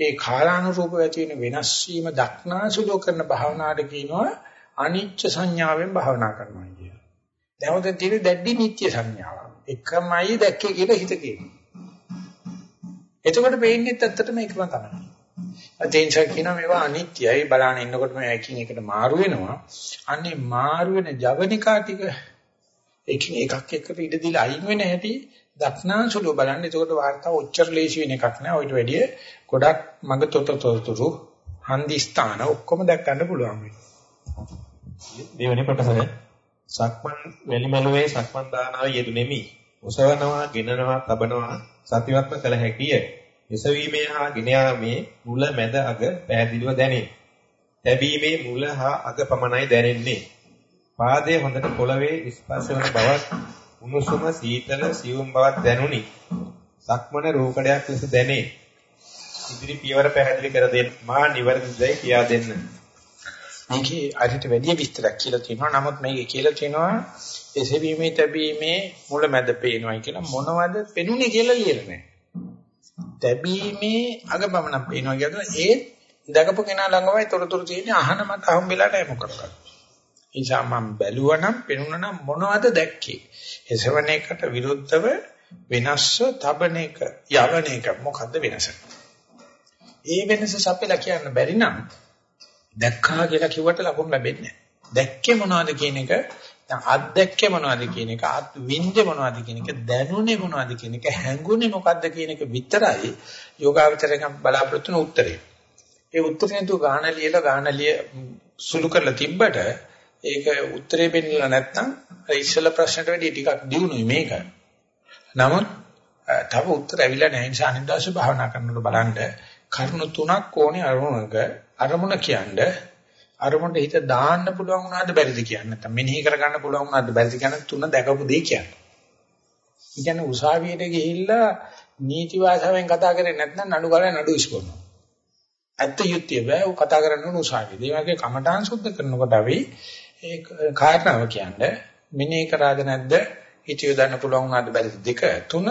ඒ කාලානුරූපව ඇති වෙන වෙනස් වීම දක්නාසුලෝ කරන භාවනාවට කියනවා අනිච්ච සංඥාවෙන් භාවනා කරනවා කියන. දැන් උදේ තියෙන දැඩි නිත්‍ය සංඥාව. එකමයි දැක්කේ කියලා හිත කියනවා. එතකොට වෙන්නේ ඇත්තටම ඒකම තමයි. අතේන්චා කියන මේවා අනිත්‍යයි බලන්න ඉන්නකොට මේ එකින් එකට මාරු වෙනවා. අන්නේ මාරු වෙන ජවනිකා ටික එකින් එකක් එකට ඉඩ දීලා අයින් වෙන හැටි දක්නාසුලු බලන්න. එතකොට වාර්තාව ඔච්චර ලේසි වෙන එකක් නෑ. ඔයිට වැඩිය ගොඩක් මඟ තොතතොතුරු හන්දි ස්ථාන ඔක්කොම දැක් ගන්න පුළුවන් වෙයි. දෙවෙනි කොටස සක්මන් වැලිමලුවේ සක්මන් දානාව යෙදුණෙමි. ඔසවනවා, ගෙනනවා, තබනවා සතිවත්ව කළ හැකිය. එසවීමේ හා ගෙන යාමේ මුල මැද අග පැහැදිලිව දැනේ. තැබීමේ මුල හා අග පමණයි දැනෙන්නේ. පාදයේ හොඳට පොළවේ ස්පර්ශ වන බවත් උණුසුම සීතල සියුම් බවක් දැනුනි. සක්මන රූකඩයක් ලෙස දැනේ. ඉදිරි පියවර පැහැදිලි කර දෙන්න මා නිවර්දිදයි කියා දෙන්න. මේකේ අරිට වැඩි විස්තරයක් කියලා තියෙනවා. නමුත් මේකේ කියලා තියෙනවා එසවීමේ තැබීමේ මුල මැද පේනවායි කියලා මොනවද පෙනුනේ කියලා ලියලා නැහැ. තැබීමේ අගපමණක් පේනවා කියනවා ඒ දකපු කෙනා ළඟමයි තොරතුරු තියෙන්නේ අහන මට හම්බෙලා නැහැ මොකක්ද. ඒ නිසා මම බැලුවනම් පෙනුනනම් මොනවද දැක්කේ? එසවන එකට විරුද්ධව වෙනස්ව තබන එක යවන එක මොකද්ද වෙනස? ඒ වෙනස සපෙලා කියන්න බැරි නම් දැක්කා කියලා කිව්වට ලකුණු ලැබෙන්නේ නැහැ. දැක්කේ මොනවද කියන එක දැන් අත්දැක්කේ මොනවද කියන එක අත් විඳේ මොනවද කියන එක දැනුනේ මොනවද කියන එක හැඟුනේ මොකද්ද කියන එක විතරයි යෝගාවචරයෙන් බලාපොරොත්තු වෙන උත්තරේ. ඒ උත්තරේ තු ගාන ලියලා ගාන ලිය සුළු කරලා තිබ්බට ඒක උත්තරේ දෙන්නලා නැත්නම් ඉස්සෙල්ල ප්‍රශ්නට වැඩිය ටිකක් දියුණුයි මේක. නමුත් තව උත්තර ඇවිල්ලා නැහැ නිසා අනිද්දාශ භාවනා කරනකොට බලන්න කරුණු තුනක් ඕනේ අරමුණක අරමුණ කියන්නේ අරමුණට හිත දාන්න පුළුවන් වුණාද බැරිද කියන්නේ නැත්නම් මෙනෙහි කරගන්න පුළුවන් වුණාද බැරිද කියන තුන දැකපු දෙය කියන්නේ. ඒ කියන්නේ උසාවියට ගිහිල්ලා නීති වාසාවෙන් කතා කරේ නැත්නම් නඩු ගාලා නඩු ඉස්කොනවා. ඇත්ත යුක්තිය බෑ ਉਹ කතා කරන්න ඕන උසාවියේදී. ඒ වගේ කමඨාන් සුද්ධ කරනකොට අපි ඒ කාරණාව කියන්නේ මෙනෙහි කරාද නැද්ද හිත යොදන්න පුළුවන් වුණාද බැරිද දෙක තුන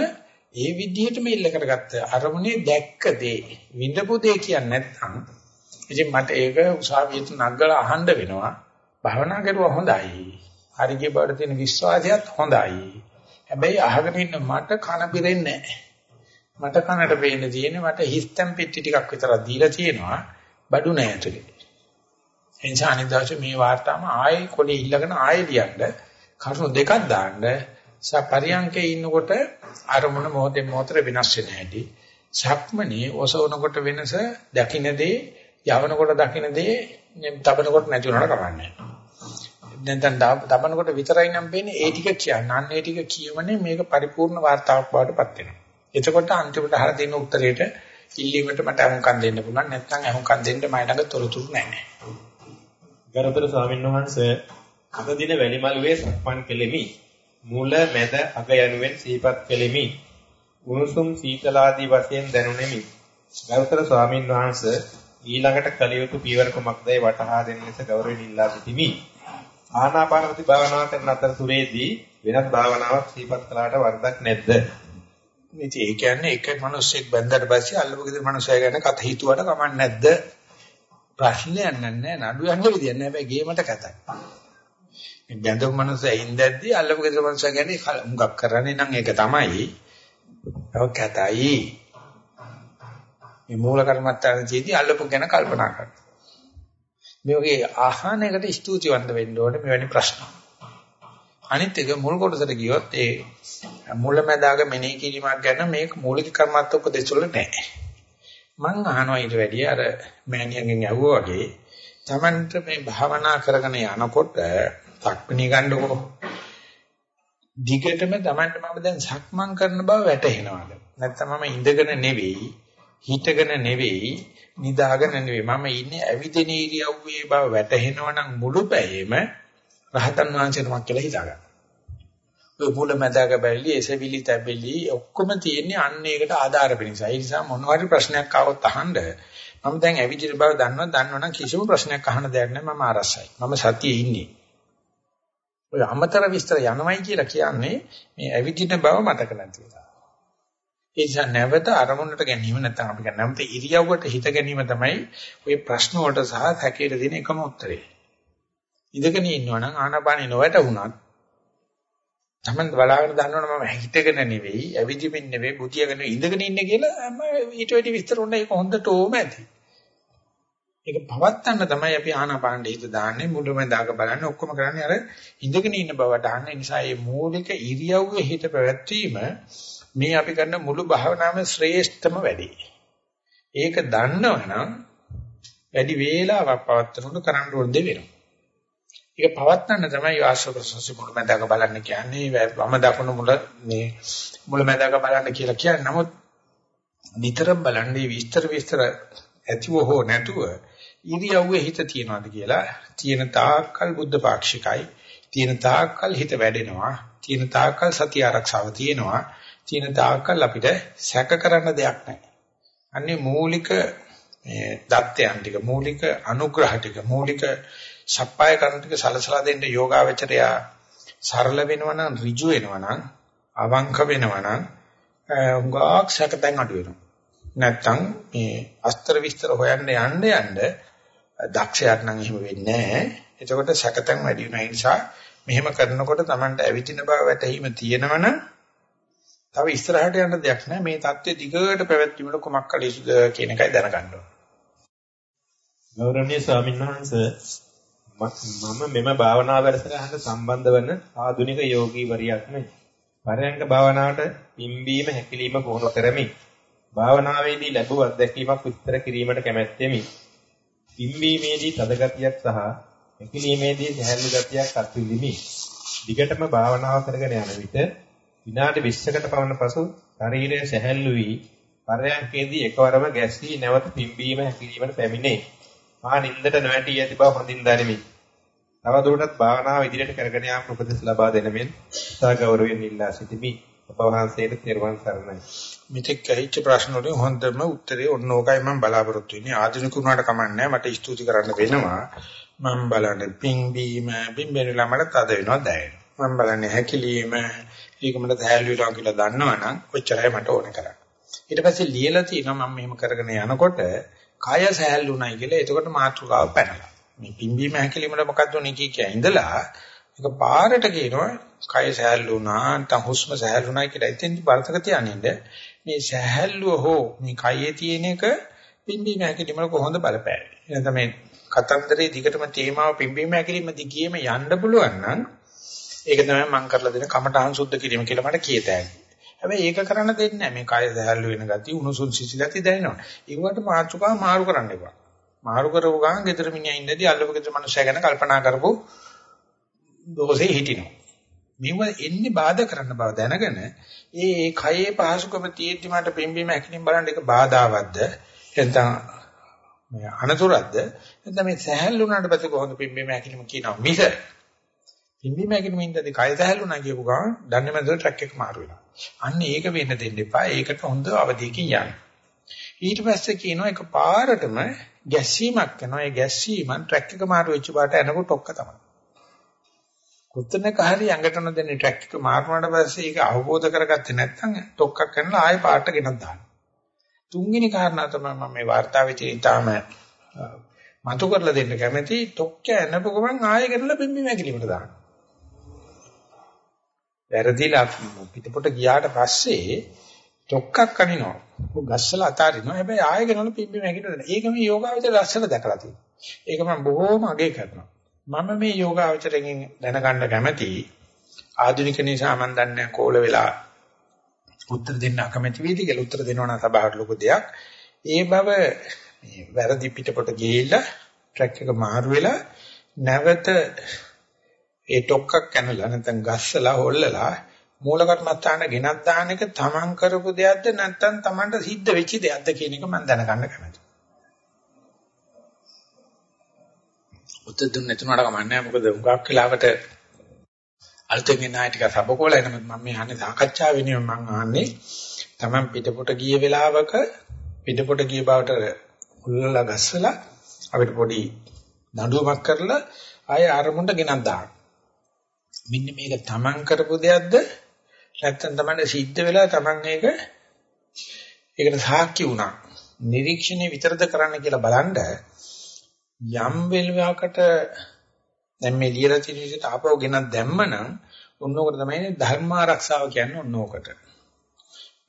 ඒ විදිහටම ඉල්ල කරගත්ත අරමුණේ දැක්ක දේ විඳපු දේ කියන්නේ නැත්නම් ඉතින් මට ඒක උසාවියට නගලා අහන්න වෙනවා. භවනා කරුවා හොඳයි. හරිය බවට තියෙන විශ්වාසයත් හොඳයි. හැබැයි අහගෙන ඉන්න මට කන පිරෙන්නේ මට කනට පේන්න තියෙන්නේ මට හිස්තම් පෙට්ටි ටිකක් විතරක් දීලා තියෙනවා. බඩු නෑ ඇතුලේ. එනිසා අනිදාසේ මේ වාර්තාවම ආයේ කොලේ ඉල්ලගෙන ආයේ ලියන්න කරුණු දෙකක් දාන්න. සපරියංකේ ඉන්නකොට අරමුණ මොහොතේ මොහොතට වෙනස් වෙන හැටි. සක්මනේ ඔසවනකොට වෙනස දකින්නේ යවනකොට දකින්න දේ තබනකොට නැති වුණාට කමන්නේ දැන් දැන් තබනකොට විතරයි නම් වෙන්නේ ඒ ටික කියන්නේ. අන්න ඒ ටික කියවන්නේ මේක පරිපූර්ණ වார்த்தාවක් බවටපත් වෙනවා. එතකොට අන්තිමට අහලා තියෙන උත්තරේට ඉල්ලීමට මට අහුම්කම් දෙන්න පුළුවන්. නැත්නම් අහුම්කම් දෙන්න මම ළඟ තොරතුරු නැහැ. ගරුතර ස්වාමීන් වහන්සේ අද දින වැලිමලුවේ සක්මන් කෙලෙමි. මුල මැද අග යනුවෙන් සිහිපත් කෙලෙමි. උණුසුම් සීතලාදී වශයෙන් දැනුනෙමි ගරුතර ස්වාමීන් වහන්සේ ඊළඟට කළ යුතු පියවර කුමක්දයි වටහා දෙන ලෙස ගෞරවයෙන් ඉල්ලා සිටිමි. ආනාපානසති භාවනාව කරන අතරතුරේදී වෙනත් භාවනාවක් සිහිපත් කළාට වරදක් නැද්ද? ඉතින් ඒ කියන්නේ එක මිනිස්සෙක් බැඳලා පස්සේ අල්ලපු ගෙදර මිනිස්සයා ගැන කතා හිතුවට කමක් නැද්ද? ප්‍රශ්නයක් නැහැ නඩු යන්න විදියක් නැහැ. හැබැයි ගේමට කතයි. බැඳපු මනුස්සයා ඉඳද්දී අල්ලපු ගෙදර මනුස්සයා කියන්නේ හුඟක් කරන්නේ නම් ඒක තමයි. ඒක කැතයි. මේ මූල කර්මත්තානේදී අල්ලපු ගැන කල්පනා කරනවා. මේ වගේ ආහන එකට ස්තුතිවන්ත වෙන්න ඕනේ මෙවැනි ප්‍රශ්න. අනිත් එක මුල් කොටසට ගියොත් ඒ මුලැමැදාග මෙනෙහි කිරීමක් ගැන මේ මූලික කර්මත්ත උපදේශ වල නැහැ. මං අහනවා ඊට වැඩිය අර මෑණියන්ගෙන් ඇහුවා වගේ Tamanට මේ භාවනා කරගෙන යනකොට සක්මණී ගන්නකො දිගටම Tamanට මම දැන් සක්මන් කරන බව වැටහෙනවාද නැත්නම් මම ඉඳගෙන නෙවෙයි හිටගෙන නෙවෙයි නිදාගෙන නෙවෙයි මම ඉන්නේ ඇවිදින ඉරියව්වේ බව වැටහෙනවා නම් මුළු පැයෙම රහතන් වහන්සේ නමක් කියලා හිතාගන්න. ඔය මුල මැදක බැලි එසවිලි තැබිලි ඔක්කොම තියෙන්නේ අන්න ඒකට ආධාර වෙනසයි. ඒ නිසා මොනවාරි ප්‍රශ්නයක් ආවොත් අහන්න මම දැන් ඇවිදින බව දන්නවා දන්නවනම් කිසිම ප්‍රශ්නයක් අහන්න දෙයක් නැහැ මම අරසයි. මම සතියේ ඉන්නේ. ඔය අමතර විස්තර යනවයි කියලා කියන්නේ මේ ඇවිදින බව මතක නැති වෙලා. ඒ නිසා නැවත අරමුණට ගැනීම නැත්නම් අපි කියන්නේ නැවත ඉරියව්වට හිත ගැනීම තමයි ওই ප්‍රශ්න වලට සහ හැකේට දෙන එකම උත්තරේ. ඉඳගෙන ඉන්නවා නම් ආනාපානෙ නොවැටුණත් තමන් බලාගෙන දන්නවනේ මම හිතගෙන නෙවෙයි, ඇවිදිමින් නෙවෙයි, බුතියගෙන ඉඳගෙන ඉන්නේ කියලා මම ඊට වැඩි විස්තර උන්න ඒක හොඳට ඕම ඇති. ඒක පවත්තන්න තමයි අපි ආනාපානෙ හිත දාන්නේ මුළුමඳාක බලන්නේ ඔක්කොම කරන්නේ අර ඉඳගෙන ඉන්න බවට අහන්න නිසා මේ මූලික ඉරියව්වේ හිත පැවැත්වීම මේ අපි කරන මුළු භාවනාවේ ශ්‍රේෂ්ඨම වැඩි. ඒක දන්නවනම් වැඩි වේලාවක් පවත්වනකොට කරන්න ඕන දෙ වෙනවා. ඒක පවත්වන්න තමයි ආශ්‍රව ප්‍රසවාස මුල මැදක බලන්න කියන්නේ වම දකුණු මුල මේ මුල මැදක බලන්න කියලා කියන්නේ. නමුත් නිතරම බලන්නේ විස්තර විස්තර ඇතිව හෝ නැතුව ඉරියව්වේ හිත තියනවාද කියලා තියෙන තාක්කල් බුද්ධ පාක්ෂිකයි තියෙන තාක්කල් හිත වැඩෙනවා තියෙන තාක්කල් සතිය ආරක්ෂාව තියෙනවා තියෙන තාක්කල් අපිට සැක කරන්න දෙයක් නැහැ. අන්නේ මූලික මේ දත්තයන් ටික මූලික අනුග්‍රහ ටික මූලික සප්පාය කරන ටික සලසලා දෙන්න යෝගාවචරය සරල වෙනවා නම් ඍජු වෙනවා නම් අවංක වෙනවා නම් උගාක් සැකතෙන් අඩු වෙනවා. නැත්තම් මේ අස්තර විස්තර හොයන්න යන්න යන්න දක්ෂයක් නම් එහෙම වෙන්නේ නැහැ. එතකොට සැකතෙන් වැඩි වෙන නිසා මෙහෙම කරනකොට Tamanට ඇවිදින බව වැටහීම තියෙනවනම් තව ඉස්සරහට යන්න දෙයක් නැහැ. මේ தත්ත්වය දිගට පැවැත්වීමට කුමක් කළ යුතුද කියන එකයි දැනගන්න ඕන. ගෞරවනීය ස්වාමීන් වහන්සේ මම මෙම භාවනා වැඩසටහනට සම්බන්ධ වන ආධුනික යෝගීවරියක් නෙයි. පරයන්ක භාවනාවට පිම්බීම හැකිලිම පුහුණු කරමි. භාවනාවේදී ලැබුව අත්දැකීමක් විස්තර කිරීමට කැමැත්තෙමි. පිම්බීමේදී තද ගතියක් සහ හැකිලීමේදී සැහැල්ලු ගතියක් අත්විඳිමි. දිගටම භාවනාව කරගෙන යන විට විනාඩි 20කට පමණ පසු ශරීරය සැහැල්ලු වී පරයන්කේදී එකවරම ගැස්සී නැවත පිම්බීම හැකිලීමට පැමිණේ. මා නින්දට නොඇටි ඇති බව හොඳින් දනිමි. තවදුරටත් භාවනාව ඉදිරියට කරගෙන යාම උපදෙස් ලබා දෙන මෙන් සා ගෞරවයෙන් ඉල්ලා සිටිමි. ඔබ වහන්සේට තෙරුවන් සරණයි. මෙතෙක් ඇහිච්ච ප්‍රශ්න වලින් හොඳම උත්තරේ ඔන්න ඕකයි මම බලාපොරොත්තු වෙන්නේ. ආධුනික වුණාට කමන්නේ මට ස්තුති කරන්න වෙනවා. මම බලන්නේ පිම්බීම පිම්බෙනලා මට තද වෙනවා දැනෙනවා. මම බලන්නේ හැකිලිම ඒක මට දැහැල් වෙනවා කියලා දන්නවනම් ඔච්චරයි මට ඕනේ කරන්නේ. ඊට පස්සේ ලියලා තිනවා මම මෙහෙම කරගෙන යනකොට කය සහැල්ලුණයි කියලා එතකොට මාතෘකාව පැනලා. මේ පිම්බීම හැකිලිමල මොකද්ද උනේ කිය කිය ඉඳලා ඒක පාරට කියනවා කය සහැල්ලුණා නැත්නම් හුස්ම සහැල්ලුණයි කියලා. ඉතින් බරතක තියනින්ද මේ සහැල්ලුව හෝ මේ කයේ තියෙන එක පිම්බීම හැකිලිමල කොහොමද බලපෑවේ. එහෙනම් මේ කතන්දරේ දිගටම තේමාව පිම්බීම හැකිලිම දිගියම යන්න පුළුවන් නම් ඒක තමයි මම කරලා දෙන කමඨහං සුද්ධ කිරීම කියලා මට කියතෑයි. හැබැයි ඒක කරන්න දෙන්නේ නැහැ. මේ කය දැහැල්ලු වෙන ගතිය, උණුසුම් සිසිල් ගතිය දැනෙනවා. ඒකට මාතෘකාව මාරු කරන්න එපා. මාරු කරව ගමන් ගෙදර මිනිහා ඉන්නදී අල්ලපු ගෙදර මනුස්සයා ගැන කල්පනා කරපො දෝෂේ හිටිනවා. මේව එන්නේ බාධා කරන්න බව දැනගෙන ඒ කයේ පහසුකම තියෙද්දි මට පිම්බීම හැකිලින් බලන්න ඒක බාධාවත්ද? එතන මේ අනතුරක්ද? එතන මේ සහැල්ලු වුණාට පස්සේ කොහොමද පිම්බීම හැකිලිම කියනවා මිස පිම්බීම හැකිලිම ඉඳදී කය සැහැල්ලුනා කියපු ගමන් දන්නේ මැදට ට්‍රැක් එක මාරු වෙනවා. අන්න ඒක වෙන්න දෙන්න එපා. ඒකට හොඳ අවධියකින් යන්න. ඊට පස්සේ කියනවා එක පාරටම ගැස්සීමක් කරනවා. ඒ ගැස්සීම ට්‍රැක් එක මාරු වෙච්ච පාට එනකොට ඔක්ක තමයි. කොතනක හරි යඟට නොදෙන ට්‍රැක් එක මාරුනාට පස්සේ ඒක අවබෝධ කරගත්තේ නැත්නම් ඩොක්කක් කරනවා ආයෙ පාට ගෙනත් දානවා. තුන්වෙනි කාරණා තමයි මම මේ වார்த்தාවේ ඉතාලම මතු කරලා දෙන්න කැමති ඩොක්ක එනකොට ගමන් ආයෙ ගෙනලා පිම්බීම හැකිලිමට දානවා. වැරදිලා පිටපොට ගියාට පස්සේ තොක්කක් කනිනවා. ਉਹ ගස්සලා අතාරිනවා. හැබැයි ආයෙ ගෙනල්ලා පිම්බි මැකිට දෙනවා. ඒක මේ යෝගාවචර ලස්සන දැකලා තියෙනවා. ඒක මම බොහොම අගය කරනවා. මම මේ යෝගාවචරයෙන් දැනගන්න කැමති ආධුනික නිසා මම දන්නේ කෝල වෙලා උත්තර දෙන්න අකමැති වේවි කියලා උත්තර දෙනවා නම් සබහාට ලොකු දෙයක්. ඒ බව මේ වැරදි පිටපොට ගිහිල්ලා ට්‍රැක් එක මාරු වෙලා නැවත ඒ ටොක්කක් කනලා නැත්නම් ගස්සලා හොල්ලලා මූල කර්මස්ථාන ගෙනත් දාන එක තමන් කරපු දෙයක්ද නැත්නම් තමන්ට සිද්ධ වෙච්ච දෙයක්ද කියන එක මම දැනගන්න කැමතියි. උත්තර දුන්න නැතුනට කමන්නේ මොකද උගක් වෙලාවට අලුතෙන් එන අය ටික සබකෝලයි නමුත් මම මේ අහන්නේ සාකච්ඡා වෙනුවෙන් මම අහන්නේ තමන් පිටපොට ගිය වෙලාවක පිටපොට ගිය බවට උල්ලලා ගස්සලා අපිට පොඩි දඬුවමක් කරලා ආය ආරමුණට ගෙනත් දාන්න. මෙන්න මේක තමන් කරපු දෙයක්ද නැත්නම් තමන්ට සිද්ධ වෙලා තමන් ඒක ඒකට සාක්ෂි වුණා. නිරීක්ෂණය විතරද කරන්න කියලා බලන්න යම් වෙලාවකට දැන් මේ ලියලා තියෙන විදිහට ආපහු ගෙනත් දැම්මනම් ඔන්නෝකට තමයි ධර්ම ආරක්ෂාව කියන්නේ ඔන්නෝකට.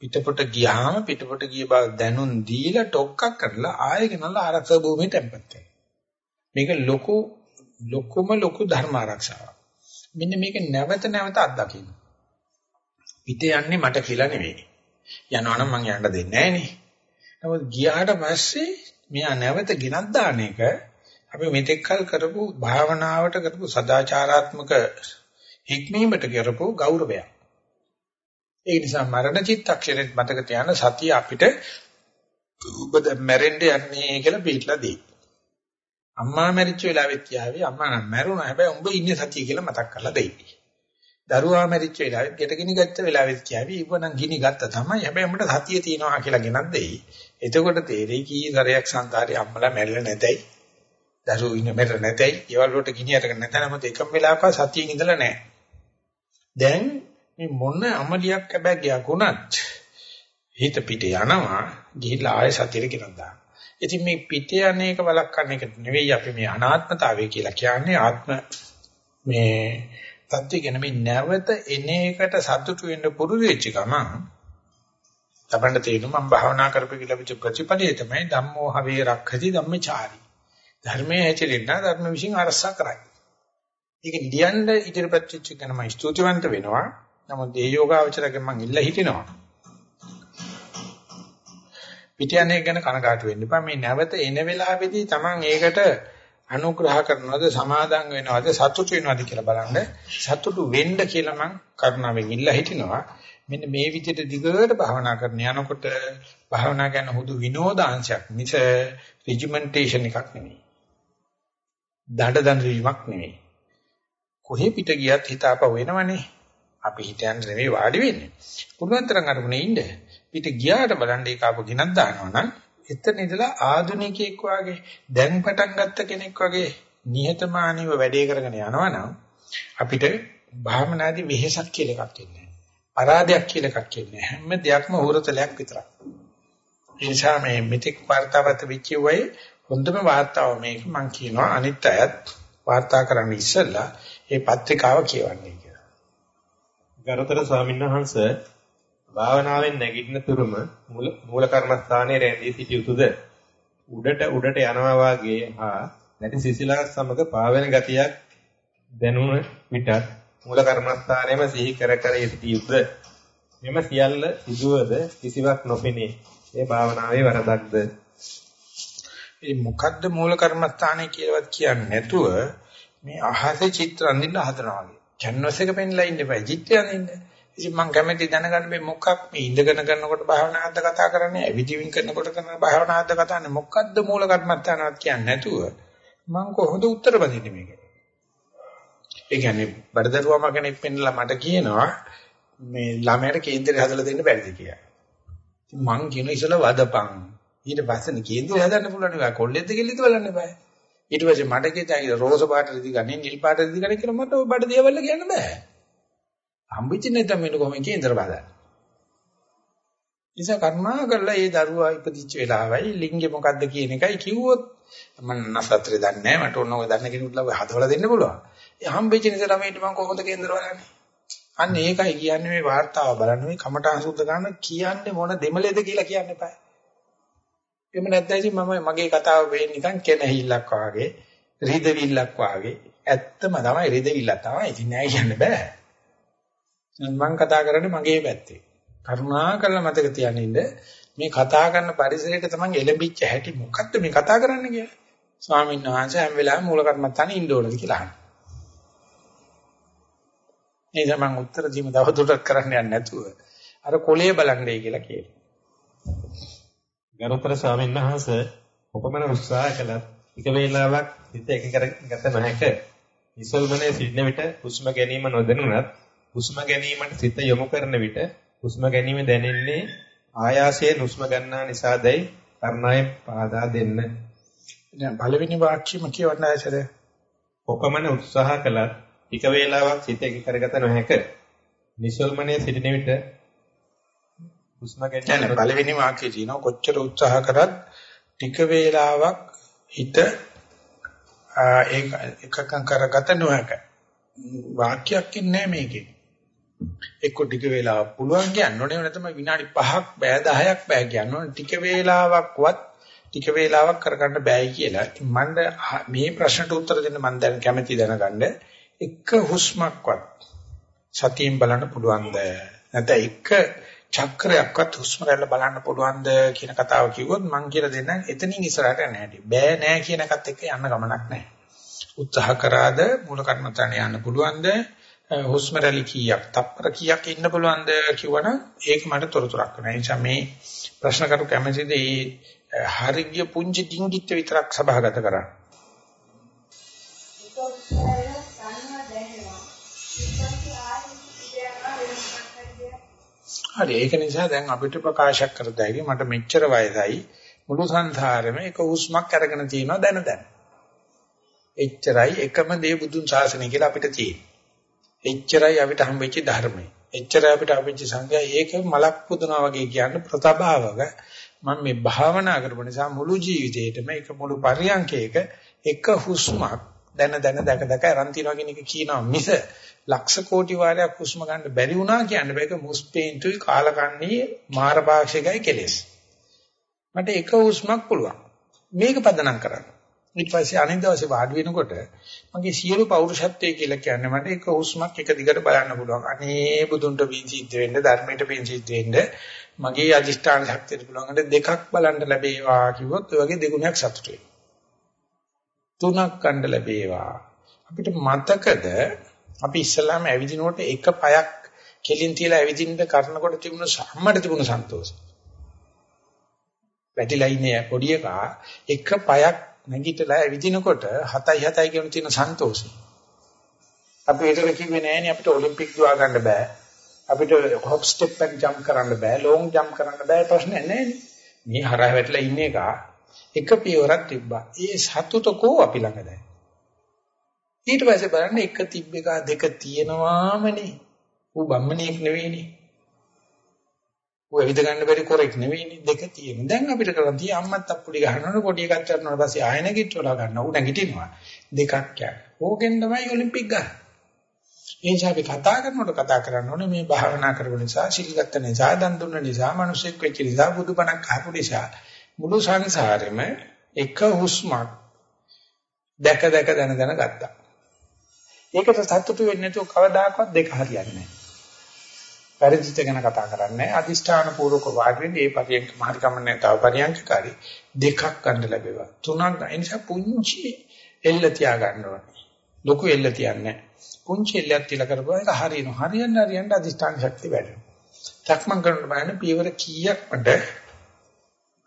පිටපොට ගියාම පිටපොට ගිය බව දැනුම් දීලා ටොක්කක් කරලා ආයෙ ගෙනල්ලා ආරක්ෂක භූමියට තැම්පත් වෙනවා. මේක ලොකු ලොකුම ලොකු ධර්ම ආරක්ෂාවක්. මෙන්න මේක නැවත නැවත අත්දකින්න. පිට යන්නේ මට කියලා නෙවෙයි. යනවනම් මං යන්න දෙන්නේ නැහනේ. නමුත් ගියාට පස්සේ මෙයා නැවත ගෙනත් දාන එක අපි මෙතෙක් කල් කරපු භාවනාවට කරපු සදාචාරාත්මක හික්මීමට කරපු ගෞරවයක්. ඒ නිසා මරණ චිත්තක්ෂරෙත් මතක තියාන සතිය අපිට ඔබ මැරෙන්න යන්නේ කියලා පිටලා දෙයි. අම්මා මැරිච්ච වෙලාවෙත් කියාවේ අම්මා නම් මැරුණා හැබැයි උඹ ඉන්නේ සතිය කියලා මතක් කරලා දෙයි. දරුවා මැරිච්ච වෙලාවෙත් ගෙටගිනි ගත්ත වෙලාවෙත් කියාවේ ඊව නම් ගිනි ගත්ත තමයි හැබැයි උඹට සතිය තියෙනවා කියලා ගෙනත් දෙයි. එතකොට තේරෙයි කී සරයක් සංසාරේ අම්මලා මැරිලා නැතයි. දරුවෝ ඉන්න මැරිලා නැතයි. ඒවල් වලට ගිනි අරගෙන නැත නමුත් එකම වෙලාවක සතියෙන් ඉඳලා නැහැ. දැන් මේ මොන අමලියක් හැබැයි ගියක් උනත් හිත පිට යනවා ගිහිල්ලා ආයෙ සතියට ගෙනත් දානවා. ඉතින් මේ පිට යන්නේක වළක්වන්න එක නෙවෙයි අපි මේ අනාත්මතාවය කියලා කියන්නේ ආත්ම මේ தත්ත්වය ගැන මේ නැවත එන එකට සතුටු වෙන්න පුරුදු වෙච්ච ගමන් තමන්ට තේරෙනවා මම භාවනා කරපු කියලා පිට ප්‍රතිපලිය තමයි ධම්මෝ හවේ රක්ඛති ධම්මචාරි. ධර්මයේ හැචරෙන්න ධර්ම විශ්ින් අරසා කරයි. ඒක නිදියන්න ඉදිරිපත් වෙච්ච එක නම් ස්තුතිවන්ත වෙනවා. නමුත් ඒ යෝගාවචරයෙන් මම ඉල්ල හිටිනවා. පිටියන්නේ ගැන කනගාටු වෙන්න එපා. මේ නැවත එන වෙලාවේදී Taman ඒකට අනුග්‍රහ කරනවද සමාදම් වෙනවද සතුටු වෙනවද කියලා බලන්න. සතුටු වෙන්න කියලා මම කරුණාවෙන් ඉල්ල හිටිනවා. මෙන්න මේ විදිහට දිගට භාවනා කරන යනකොට භාවනා ගැන හුදු විනෝදාංශයක් මිස රිජිමෙන්ටේෂන් එකක් නෙමෙයි. දඩ දඬ වීමක් නෙමෙයි. කොහේ පිට ගියත් හිත අපව වෙනවනේ. අපි හිතන්නේ නෙමෙයි වාඩි වෙන්නේ. පුළුවන් තරම් අරමුණේ ඉන්න. පිට ගියාට බලන්න ඒක ආපහු ගෙනත් දානවා නම් එතන ඉඳලා ආදුනිකයෙක් වගේ දැන් පටන් ගත්ත කෙනෙක් වගේ නිහතමානීව වැඩේ කරගෙන යනවා නම් අපිට භාවනාදී වෙහෙසක් කියලා එකක් වෙන්නේ පරාදයක් කියලා එකක් කියන්නේ හැම දෙයක්ම හොරතලයක් විතරයි. ඒ නිසා මේ මෙතික් වර්තාවත විචුවේ හොඳම වார்த்தාව මේක මම කියනවා අනිත් අයත් වාර්තා කරන්න ඉස්සෙල්ලා ඒ පත්‍රිකාව කියවන්නේ කියලා. ගරුතර ස්වාමීන් වහන්සේ භාවනාවෙන් නැගිටින තුරුම මූල කර්මස්ථානයේ රැඳී සිටිය යුතුද? උඩට උඩට යනවා වාගේ හා නැති සිසිලක් සමග පාවෙන ගතියක් දැනුන විටත් මූල කර්මස්ථානයේම සිහි කර කර සිටිය යුතුද? මෙම සියල්ල සිදුවද කිසිවක් නොපෙනේ. ඒ භාවනාවේ වරදක්ද? ඒ මොකද්ද මූල කර්මස්ථානය කියලාවත් කියන්නේ නැතුව මේ අහසේ චිත්‍ර අඳින්න හදනවා වගේ. කැන්වස් එක පෙන්ලා ඉන්න බෑ චිත්‍රය අඳින්න. ඉතින් මම කැමති දැනගන්න මේ මොකක් මේ ඉඳගෙන කරනකොට භාවනාවක්ද කතා කරන්නේ ඇවිදින් කරනකොට කරන භාවනාවක්ද කතා කරන්නේ මොකද්ද මූල කර්මස්ථානවත් කියන්නේ නැතුව මම කොහොමද උත්තර බඳින්නේ මේකට? ඒ කියන්නේ බඩදරුවම කෙනෙක් පෙන්නලා මට කියනවා මේ ළමයට කේන්දරය හදලා දෙන්න බැරිද කියලා. ඉතින් මං කියන ඉතල වදපන්. ඊට පස්සේ කේන්දරය හදන්න පුළුවන් නෑ කොල්ලෙද්ද කෙල්ලෙද්ද බලන්න බෑ. ඊට පස්සේ මට කියතයි රෝස පාට රෙදි ගන්නේ නිල් පාට රෙදි ගන්නේ කියලා මට ඔය බඩ දේවල් කියන්න බෑ. හම්බෙච්ච නැත්නම් මෙන්න කොහොමද කේන්දර බාදන්නේ. නිසා කර්මා කරලා ඒ දරුවා ඉපදිච්ච වෙලාවයි ලිංගේ මොකද්ද කියන එකයි කිව්වොත් මම නසත්‍රේ දන්නේ නැහැ මට ඕන ඔය දන්න කෙනෙකුට ලව හදවලා දෙන්න පුළුවන්. ඒ හම්බෙච්ච නිසා ළමයිට මම කොහොමද කේන්දර බලන්නේ? අන්න ඒකයි කියන්නේ මේ වார்த்தාව බලන්න මේ කමටහන් සුද්ධ කරන කියන්නේ මොන දෙමලේද කියලා කියන්න එපා. එහෙම නැත්නම් ඉතින් මම මගේ කතාව වෙන්නේ නිකන් කෙනහිල්ලක් වාගේ, රිදවිල්ලක් වාගේ. ඇත්තම තමයි රිදවිල්ල තමයි. ඉතින් නෑ කියන්න බෑ. මම කතා කරන්නේ මගේ පැත්තේ කරුණා කරලා මතක තියාගෙන ඉන්න මේ කතා කරන පරිසරයට තමයි එළඹිච්ච හැටි මොකද්ද මේ කතා කරන්න කියලා. ස්වාමීන් වහන්සේ හැම වෙලාවෙම මූල කර්මත්තානේ ඉන්න ඕනද කියලා අහනවා. ඒ නිසා මම උත්තර දීම දවදුරටත් කරන්න යන්නේ නැතුව අර කොලේ බලන්නේ කියලා කියනවා. ගරුතර ස්වාමීන් වහන්සේ කොපමණ උත්සාහ කළත් එක වේලාවක් හිත එක කරගත නොහැක. ඉසල්මනේ සිටින විට හුස්ම ගැනීම නොදැනුණත් හුස්ම ගැනීමට සිත යොමු කරන විට හුස්ම ගැනීම දැනෙන්නේ ආයාසයෙන් හුස්ම ගන්නා නිසාදයි කර්ණාය පාදා දෙන්න. දැන් පළවෙනි වාක්‍යෙම කියවන්න ඇසද? කොපමණ උත්සාහ කළත් ටික වේලාවක් සිත එක කරගත නොහැක. නිසල්මනේ සිටින විට හුස්ම ගැනීම පළවෙනි වාක්‍යයේ තියෙනවා කොච්චර උත්සාහ කරත් ටික වේලාවක් හිත ඒක එකකම් කරගත නොහැක. වාක්‍යයක් ඉන්නේ මේකේ. එක්ක ටික වේලාවක් පුළුවන් කියන්නෝනේ නැත්නම් විනාඩි 5ක් බෑ 10ක් බෑ කියන්නෝනේ ටික වේලාවක්වත් ටික වේලාවක් කරගන්න බෑයි කියලා. මම මේ ප්‍රශ්නට උත්තර දෙන්න මම දැන් කැමැති දැනගන්න එක හුස්මක්වත් සතියෙන් බලන්න පුළුවන්ද? නැත්නම් එක චක්‍රයක්වත් හුස්ම රැල්ල බලන්න පුළුවන්ද කියන කතාව කිව්වොත් මම කියලා දෙන්නම් එතනින් ඉස්සරහට යන්න හැටි. බෑ නෑ කියන එකත් එක්ක යන්න ගමනක් නෑ. උත්සාහ කරාද මූල කර්මතන යන්න පුළුවන්ද? හුස්ම රැලි කීයක්, තප්පර කීයක් ඉන්න පුළුවන්ද කිව්වනම් ඒක මට තොරතුරක් වෙනවා. ඒ නිසා මේ ප්‍රශ්න කරු කැමැතිද මේ හරිය පුංචි ඩිංගිත් විතරක් සභාගත කරන්න. හරි ඒක නිසා දැන් අපිට ප්‍රකාශ කර දෙයි මට මෙච්චර වයසයි මුළු සංසාරෙම එක හුස්මක් අරගෙන තියෙනවා දැන දැන. එච්චරයි එකම දේ බුදුන් ශාසනය කියලා අපිට තියෙන්නේ. එච්චරයි අපිට හම්බෙච්ච ධර්මය. එච්චරයි අපිට හම්බෙච්ච සංඝයා ඒක මලක් පුදනවා වගේ කියන ප්‍රතභාවක මම මේ භාවනා කරපු නිසා මුළු ජීවිතේටම එක මුළු පරියන්කයක එක හුස්මක් දැන දැන දැක දැක අරන් තියනවා කියන එක කියනවා මිස ලක්ෂ කෝටි වාරයක් හුස්ම ගන්න බැරි වුණා කියන්නේ මේක මුස්පේන්තුයි කාලකන්ණී මාරපාක්ෂිකයි කෙලෙස්. මට එක හුස්මක් පුළුවන්. මේක පදනම් කරන්න. ඊට පස්සේ අනිත් දවසේ වාඩි වෙනකොට මගේ සියලු පෞරුෂත්වයේ කියලා කියන්නේ මට එක හුස්මක් එක දිගට බලන්න පුළුවන්. අනේ බුදුන්ට පින් සිද්ධ වෙන්න, ධර්මයට පින් සිද්ධ වෙන්න, මගේ අදිෂ්ඨාන ශක්තියට පුළුවන් දෙකක් බලන්න ලැබේවා කිව්වොත් ඔය වගේ දෙගුණයක් සතුටු වෙනවා. තුනක් ගන්න ලැබේවා. අපිට මතකද අපි ඉස්සලාම ඇවිදිනකොට එක පයක් කෙලින් තියලා ඇවිදින්න කරනකොට තිබුණ සම්මත තිබුණ සන්තෝෂය. වැටිලා ඉන්නේ පොඩි එකා එක පයක් නැගිටලා ඇවිදිනකොට 7යි 7යි කියන තියෙන සන්තෝෂය. අපි ඒතර කිව්වේ නෑනේ අපිට ඔලිම්පික් දුවා ගන්න බෑ. අපිට හොප් ස්ටෙප් එක ජම්ප් කරන්න බෑ, ලොං ජම්ප් කරන්න බෑ ප්‍රශ්නේ නෑනේ. මේ හරහ වැටලා ඉන්න එක එක පියවරක් තිබ්බා. ඒ සතුට කෝ අපි ළඟ දැන්. ඊට පස්සේ බලන්න එක තිබ්බ එක දෙක තියෙනවාමනේ. ඌ බම්මණෙක් නෙවෙයිනේ. ඌ එවිද ගන්න බැරි කොරෙක් නෙවෙයිනේ. දෙක තියෙනවා. දැන් අපිට කරන් තිය අම්මත් අප්පුඩි ගහනකොට පොඩි එකක් කරනවා පස්සේ ආය නැගිටවලා ගන්න. ඌ නැගිටිනවා. දෙකක් යන. ඕකෙන් තමයි ඔලිම්පික් ගන්න. ඒ නිසා අපි කතා කරනකොට කතා කරන්න ඕනේ මේ භාවනා කරපු නිසා, සිල් ගත්ත නිසා, දන් දුන්න නිසා, මිනිසෙක් වෙච්ච නිසා, බුදුබණක් අහපු නිසා මුළු සංසාරෙම එක හුස්මක් දැක දැක දන දන ගත්තා. ඒකට සතුටු වෙන්නේ නැතුව කවදාකවත් දෙක හරියන්නේ නැහැ. පරිචිත ගැන කතා කරන්නේ අදිෂ්ඨාන පූර්වක වාඩි වෙන්නේ ඒ පරියන්ක මහරි කමන්නේ තව පරියන්කකාරී දෙකක් ගන්න ලැබෙවා. තුනක් ඒ නිසා පුංචි එල්ල තියා ගන්න ඕනේ. ලොකු එල්ල තියන්නේ පුංචි එල්ලක් තියලා කරපුවා ඒක හරියනවා. හරියන්න හරියන්න අදිෂ්ඨාන ශක්තිය වැඩෙනවා. සක්මන් කරනකොට බලන්න පියවර කීයක් මට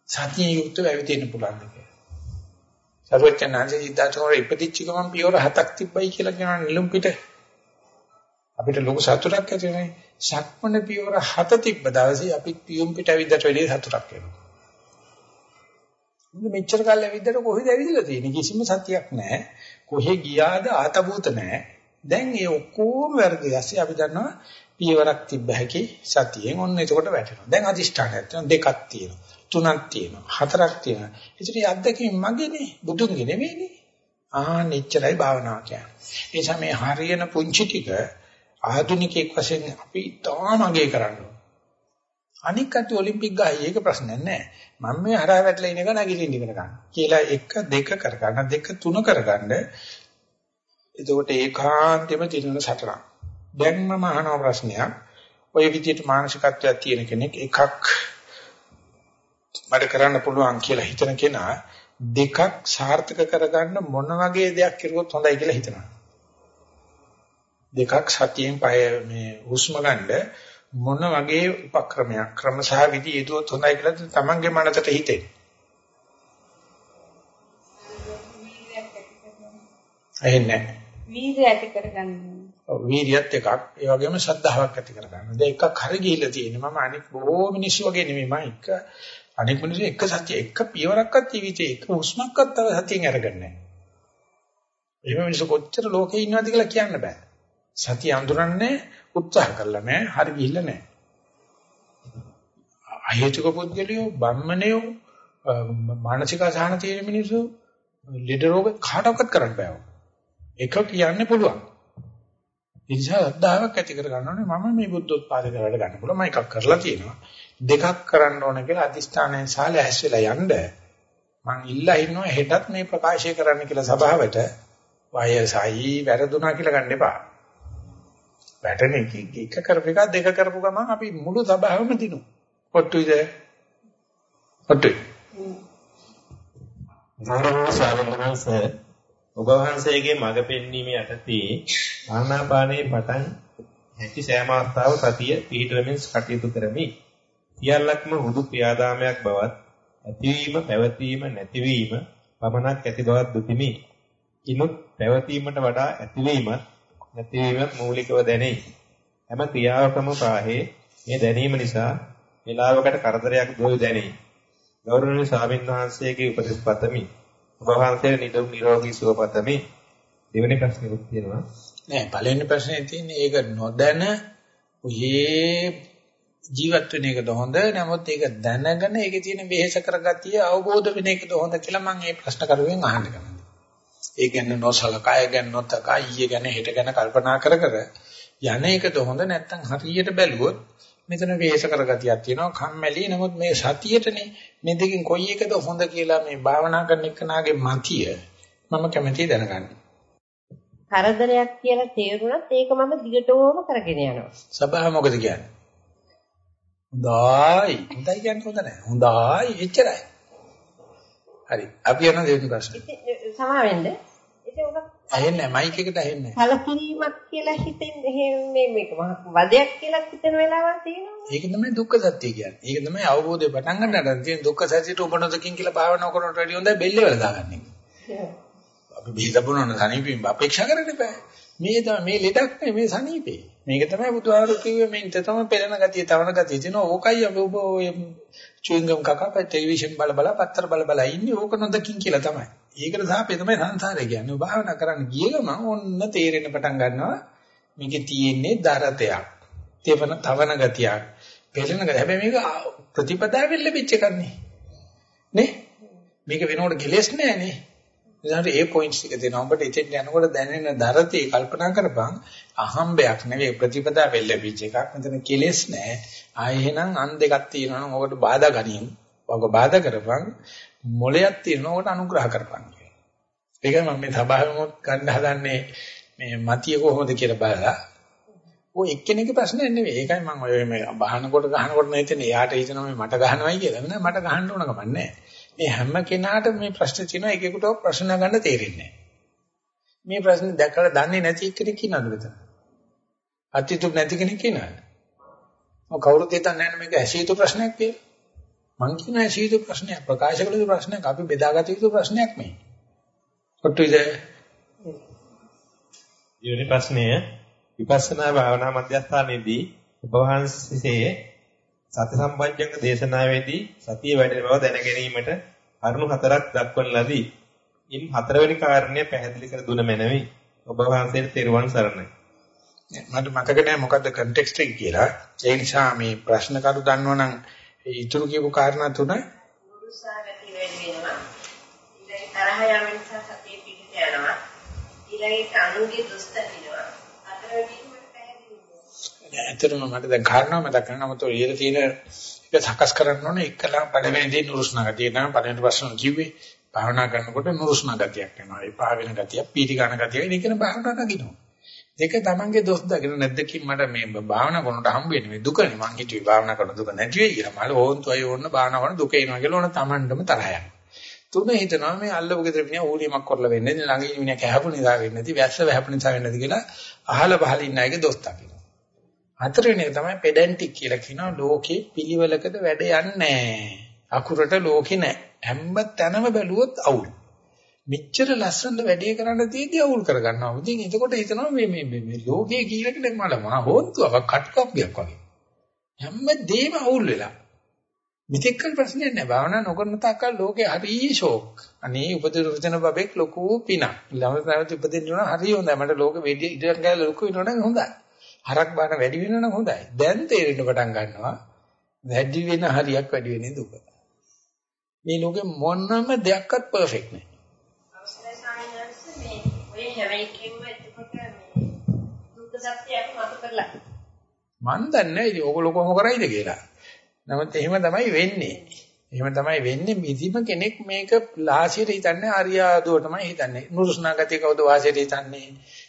සතිය යුක්තව ඇවිදින්න පුළුවන්ද කියලා. සර්වඥාන්සේ සිද්ධාර්ථනෝර ඉපදිච්ච ගමන් පියවර හතක් තිබ්බයි කියලා කියනවා නිලුම් පිට. අපිට ලොකු සතුටක් ඇති වෙනේ. සක්මණ පියවර හත තිබ්බ දවසේ අපි පියුම් පිට ඇවිද්දට වැඩිය සතුටක් වෙනවා. ඉතින් මෙච්චර කාලෙ ඇවිද්දට කොහෙද ඇවිදලා තියෙන්නේ කිසිම සතියක් නැහැ. කොහෙ ගියාද ආතබූත නැහැ. දැන් ඒ ඔක්කොම වැරදි. ඇස්සේ අපි දන්නවා පියවරක් තිබ්බ හැකි සතියෙන් ඔන්න එතකොට වැටෙනවා. දැන් අදිෂ්ඨානයක් තියෙනවා දෙකක් තියෙනවා. තුනක් තියෙනවා හතරක් තියෙනවා ඉතින් මේ අත්දැකීම් මගේනේ බුදුන්ගේ නෙමෙයිනේ ආ නිච්චරයි භාවනාව කියන්නේ ඒ නිසා මේ හරියන පුංචි ටික ආධුනිකයෙක් වශයෙන් අපි තාම අගේ කරන්නේ අනික් කට ඔලිම්පික් ගහයි. ඒක ප්‍රශ්නයක් නෑ. මම මේ හරහා වැටලා ඉන එක නැගිටින්න ඉගෙන ගන්න කියලා එක දෙක කරගන්න දෙක තුන කරගන්න එතකොට ඒකාන්තෙම තිරන සටනක්. දැන් මම අහන ප්‍රශ්නයක්. ඔය විදිහට මානසිකත්වයක් තියෙන කෙනෙක් එකක් මට කරන්න පුළුවන් කියලා හිතන කෙනා දෙකක් සාර්ථක කරගන්න මොන වගේ දෙයක් කරුවොත් හොඳයි කියලා හිතනවා. දෙකක් සතියෙන් පය මේ හුස්ම ගන්න මොන වගේ උපක්‍රමයක් ක්‍රම සහ විදි යෙදුවොත් හොඳයි කියලා තමන්ගේ මනසට හිතෙන්නේ. ඇහෙන්නේ නැහැ. වීර්ය ඇති කරගන්න. ඔව් වීර්යයත් එකක් ඒ වගේම ශ්‍රද්ධාවක් ඇති කරගන්න. දැන් එකක් හරි ගිහිල්ලා තියෙනවා මම අනිත් බොහෝ මිනිස්සු වගේ නෙමෙයි මම එක අනිත් මිනිස්සු එක සත්‍ය එක පියවරක්වත් ජීවිතේ එක හුස්මක්වත් තව සතියෙන් අරගන්නේ නැහැ. එහෙම මිනිස්සු කොච්චර ලෝකේ ඉන්නවද කියලා කියන්න බෑ. සතිය අඳුරන්නේ උත්සාහ කරලා නෑ හරි ගිහිල්ලා නෑ. අහේතුක පුද්ගලියෝ බම්මණයෝ මානසික අසහන තියෙන මිනිස්සු ලෙඩ රෝග කාටවත් කරන්න බෑ. එක කියන්න පුළුවන්. ඒ නිසා අද්දාවක් ඇති කර ගන්න ඕනේ මම මේ බුද්ධ උත්පාදක වැඩ ගන්න පුළුවන් මම එකක් කරලා තියෙනවා. දෙකක් කරන්න ඕන කියලා අදිස්ථානයෙන් සාලේ ඇස් වෙලා යන්න මං ඉල්ලා ඉන්නවා හෙටත් මේ ප්‍රකාශය කරන්න කියලා සභාවට වයසයි වැරදුනා කියලා ගන්න එපා. වැටෙන එක කරපු එක දෙක කරපු ගමන් අපි මුළු සභාවම දිනු. ඔට්ටුයිද? ඔට්ටුයි. ගෞරවනීය ස්වාමීන් වහන්සේ ඔබ වහන්සේගේ මඟ පෙන්වීමේ යටතේ ආනාපානයේ පටන් හැකි සෑම අවස්ථාවක සතිය පිහිටවමින් කටයුතු කරමි. සියල්ලක්ම හුදු ක්‍රියාදාමයක් බවත් ඇතිවීම පැවතීම නැතිවීම පමණක් ඇති බවත් දුතිමි. කිනුත් පැවතීමට වඩා ඇතිවීමත් නැතිවීමත් මූලිකව දැනේ. හැම ක්‍රියාවකම පාහේ මේ දැනීම නිසා වේලාවකට කරදරයක් දොයි දැනේ. ගෞරවනීය ස්වාමීන් වහන්සේගේ උපදෙස් පතමි. ඔබ වහන්සේට නිදුක් නිරෝගී සුව පතමි. දෙවෙනි ප්‍රශ්නෙකුත් තියෙනවා. නෑ පළවෙනි ප්‍රශ්නේ තියෙන්නේ ඒක නොදැන ඔයේ ජීවත් වෙන එකද හොඳ නමුත් ඒක දැනගෙන ඒකේ තියෙන වෙහෙස කරගතිය අවබෝධ වෙන එකද හොඳ කියලා මම මේ ප්‍රශ්න කරුවෙන් අහන්න කැමතියි. ඒ කියන්නේ නොසලකා ඒ කියන්නේ නොතකා ඊයේ ගැන හෙට ගැන කල්පනා කර කර යන එකද හොඳ නැත්නම් හරියට බැලුවොත් මෙතන වෙහෙස කරගතියක් තියෙනවා කම්මැලි නමුත් මේ සතියේටනේ මේ දෙකෙන් කොයි එකද හොඳ කියලා මේ භාවනා කරන එකනාගේ මතිය මම කැමැති දැනගන්න. කරදරයක් කියලා තේරුණත් ඒක මම දිගටම කරගෙන යනවා. සබහා මොකද කියන්නේ? හොඳයි. හොඳයි කියන්නේ හොඳ නැහැ. හොඳයි එච්චරයි. හරි. අපි යන දෙවෙනි ප්‍රශ්නේ. සමාවෙන්න. ඒක උගක් ඇහෙන්නේ. මයික් එකට ඇහෙන්නේ. කලකිරීමක් කියලා හිතෙන්නේ මේ මේක වදයක් කියලා හිතෙන වෙලාවක් තියෙනවා. ඒක තමයි දුක්ඛ සත්‍ය කියන්නේ. ඒක තමයි අවබෝධය පටන් ගන්නට තියෙන දුක්ඛ සත්‍යට උපනොදකින් කියලා භාවනා කරනකොට වැඩි හොඳයි බෙල්ල වල දාගන්න. අපි බිහිදපුනන සනීපෙන් අපේක්ෂා කරන්න බෑ. මේ තමයි මේ ලෙඩක් නෙමෙයි මේ සනීපේ. මේක තමයි බුදුහාරු කිව්වේ මේ ඉත තමයි පෙළෙන ගතිය, තවන ගතිය තියෙන ඕකයි අපි ඔබ ඔය චුයින්ගම් කකා ටෙලිවිෂන් බල බල පත්තර බල බල ඉන්නේ ඕක නොදකින් කියලා තමයි. ඒකට සාපේ තමයි සංසාරය කියන්නේ. භාවනා කරන්න ගිය ගමන් ඔන්න තේරෙන්න පටන් ගන්නවා මේකේ තියෙන්නේ දරතයක්. තේවන තවන ගතියක්. පෙළෙන ගතිය. හැබැයි මේක ප්‍රතිපදාවෙන් ලැබිච්ච එකක් නේ. නේ? මේක වෙනකොට කෙලස් නෑ නේ. එදාට ඒ පොයින්ට්ස් ටික දෙනවා. ඔබට ඉතින් යනකොට දැනෙන දරතේ කල්පනා කරපන් අහම්බයක් නෙවෙයි ප්‍රතිපදාවෙන් ලැබිච්ච එකක්. මෙතන කෙලස් නෑ. ආයෙ එහෙනම් අන් දෙකක් තියෙනවා නම් ඔකට බාධා ගනින්. ඔක බාධා කරපන් මොලයක් තියෙනවා ඔකට අනුග්‍රහ කරපන් කියලා. ඒකයි මම මේ සභාවෙම ගන්න හදන්නේ මේ මතිය කොහොමද කියලා බලලා. ඔය එක්කෙනෙක්ගේ ප්‍රශ්නයක් නෙවෙයි. ඒකයි මම ඔය මේ බහනකොට ගහනකොට නැතිනේ එයාට හිතනවා මේ මට ගහනවයි කියලා. නෑ මට ගහන්න ඕන කමක් නෑ. මේ හැම කෙනාටම මේ ප්‍රශ්න තියෙනවා එකෙකුට ප්‍රශ්න ගන්න තේරෙන්නේ මේ ප්‍රශ්න දැකලා දන්නේ නැති එක්කෙනෙක් ඉන්නවද මෙතන? අත්‍යතුක් නැති කෙනෙක් ඉන්නවද? ඔය කවුරුත් හිතන්නේ නැහැ මේක ඇසියුතු ප්‍රශ්නයක් කියලා. මං කියන ඇසියුතු ප්‍රශ්නයක් ප්‍රකාශ කළ යුතු ප්‍රශ්නයක් අපි බෙදාගත යුතු ප්‍රශ්නයක් මේ. කොට්ටුයිද? ඊළඟ ප්‍රශ්නය විපස්සනා භාවනා මධ්‍යස්ථානයේදී ඔබ වහන්සේ සති සම්පජ්ජංග දේශනාවේදී සතිය වැඩෙන බව දැන ගැනීමට කරුණු හතරක් දක්වන ලදී. ඉන් හතරවෙනි කාරණය පැහැදිලි කර දුන මැනවි. ඔබ වහන්සේට තෙරුවන් සරණයි. මට මතක නැහැ මොකද්ද කන්ටෙක්ස්ට් එක කියලා. ඒ නිසා මේ ප්‍රශ්න කරු දන්නවනම් ඉතුරු කියපු කාරණා තුන වෙනවා. තරහ යන නිසා සතිය පිටිට යනවා. ඊළඟ අනුන්ගේ දුස්ත දිනවා. හතරවෙනි ඇත්තටම මට දැන් කාරණා මතක් කරනවා මත ඔය ඉහළ තියෙන එක සකස් කරන්න ඕනේ එක්කලා පළවෙනි දේ නුරුස්නා ගතිය තමයි පළවෙනි ප්‍රශ්න කිව්වේ භාවනා කරනකොට නුරුස්නා ගතියක් එනවා ඒ පහ වෙන ගතිය පීටි ගන්න ගතිය ඒක කියන භාවනා නගිනවා දෙක තමන්ගේ දොස් දකින නැද්දකින් මට මේ භාවනා කරනට හම්බ වෙන්නේ මේ දුකනේ මං හිතුවේ භාවනා කරන දුක නැති වෙයි කියලා. මල ඕන්තු අය ඕන්න භාවනා කරන දුක එනවා කියලා ඕන තමන්ටම තරහ යනවා. තුන හිතනවා මේ අල්ලපු ගෙදර මිනිහා ඌලියමක් කරලා වෙන්නේ නැති ළඟ ඉන්න මිනිහා කැහපු නිසා වෙන්නේ නැති වැස්ස වැහපු නිසා වෙන්නේ නැති කියලා අහල පහල ඉන්න අයගේ දොස් දකිනවා. හතරවෙනි එක තමයි පෙඩැන්ටික් කියලා කියනවා ලෝකේ පිළිවෙලකට වැඩ යන්නේ අකුරට ලෝකේ නැහැ. හැම තැනම බැලුවොත් අවුල්. මෙච්චර ලස්සන වැඩේ කරන්න තියෙද්දි අවුල් කරගන්නවා. ඉතින් එතකොට හිතනවා මේ මේ මේ ලෝකයේ කීලකට මල මහා හොන්තුවක් කට්කප්පියක් වගේ. හැම දෙයක්ම අවුල් වෙලා. මෙතෙක් කල ප්‍රශ්නයක් නැහැ. භාවනා නොකරන තාක්කල් ලෝකේ හරි ෂෝක්. අනේ උපදින උපදින බබෙක් ලොකු පිනක්. ළම නැවත උපදින්න උන හරි හොඳයි. මට ලෝකෙ වෙඩි ඉඩම් ගාල ලොකු වෙනවනම් හොඳයි. හරක් බාන වැඩි වෙනවනම් හොඳයි. දැන් තේරෙන්න පටන් ගන්නවා. වැඩි වෙන හරියක් වැඩි වෙන්නේ දුක. මේ ලෝකෙ මොනම දෙයක්වත් පර්ෆෙක්ට් නෑ. අවසරයි ස්වාමීන් වහන්සේ මේ ඔය හැම එකෙම එතකොට මේ දුක්ඛ සත්‍යයක් මතු කරලා මන් දන්නේ නැහැ ඉතින් ඕගොල්ලෝ කොහොම කරයිද කියලා. නමුත් එහෙම තමයි වෙන්නේ. එහෙම තමයි වෙන්නේ මිදිම කෙනෙක් මේක ලාසියට හිතන්නේ ආර්යාදුව තමයි හිතන්නේ. නුරුස්නා ගතිය කවුද වාසියට හිතන්නේ?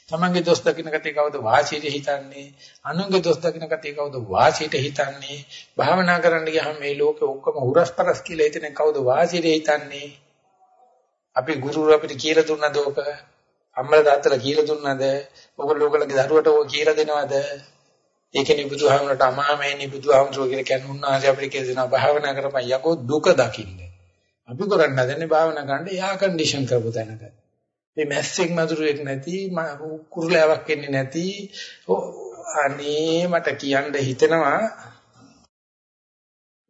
තමන්ගේ දොස් දකින්න ගතිය කවුද වාසියට හිතන්නේ? අනුන්ගේ දොස් දකින්න ගතිය කවුද වාසියට හිතන්නේ? භාවනා කරන්න ගියාම මේ ලෝකෙ ඔක්කොම හුරස්පරස් කියලා හිතන කවුද වාසියට හිතන්නේ? අපි ගුරුවරු අපිට කියලා දුන්නද ඕක? අම්මලා තාත්තලා කියලා දුන්නද? ඔයගොල්ලෝ ඔයගොල්ලෝගේ දරුවට ඕක කියලා දෙනවද? ඒකනේ බුදුහාමුදුරට අමාමෑණි බුදුහාමුදුරුවෝ කියලා කියන්නේ උන්වහන්සේ අපිට කියලා දෙනවා භාවනා කරපන් යකෝ දුක දකින්න. අපි කරන්න හදන්නේ භාවනා කරන්න එයා කන්ඩිෂන් කරපු තැනක. මේ මැස්සෙක් මදුරුවෙක් නැති කුරුලෑවක් එන්නේ නැති. අනේ මට කියන්න හිතෙනවා.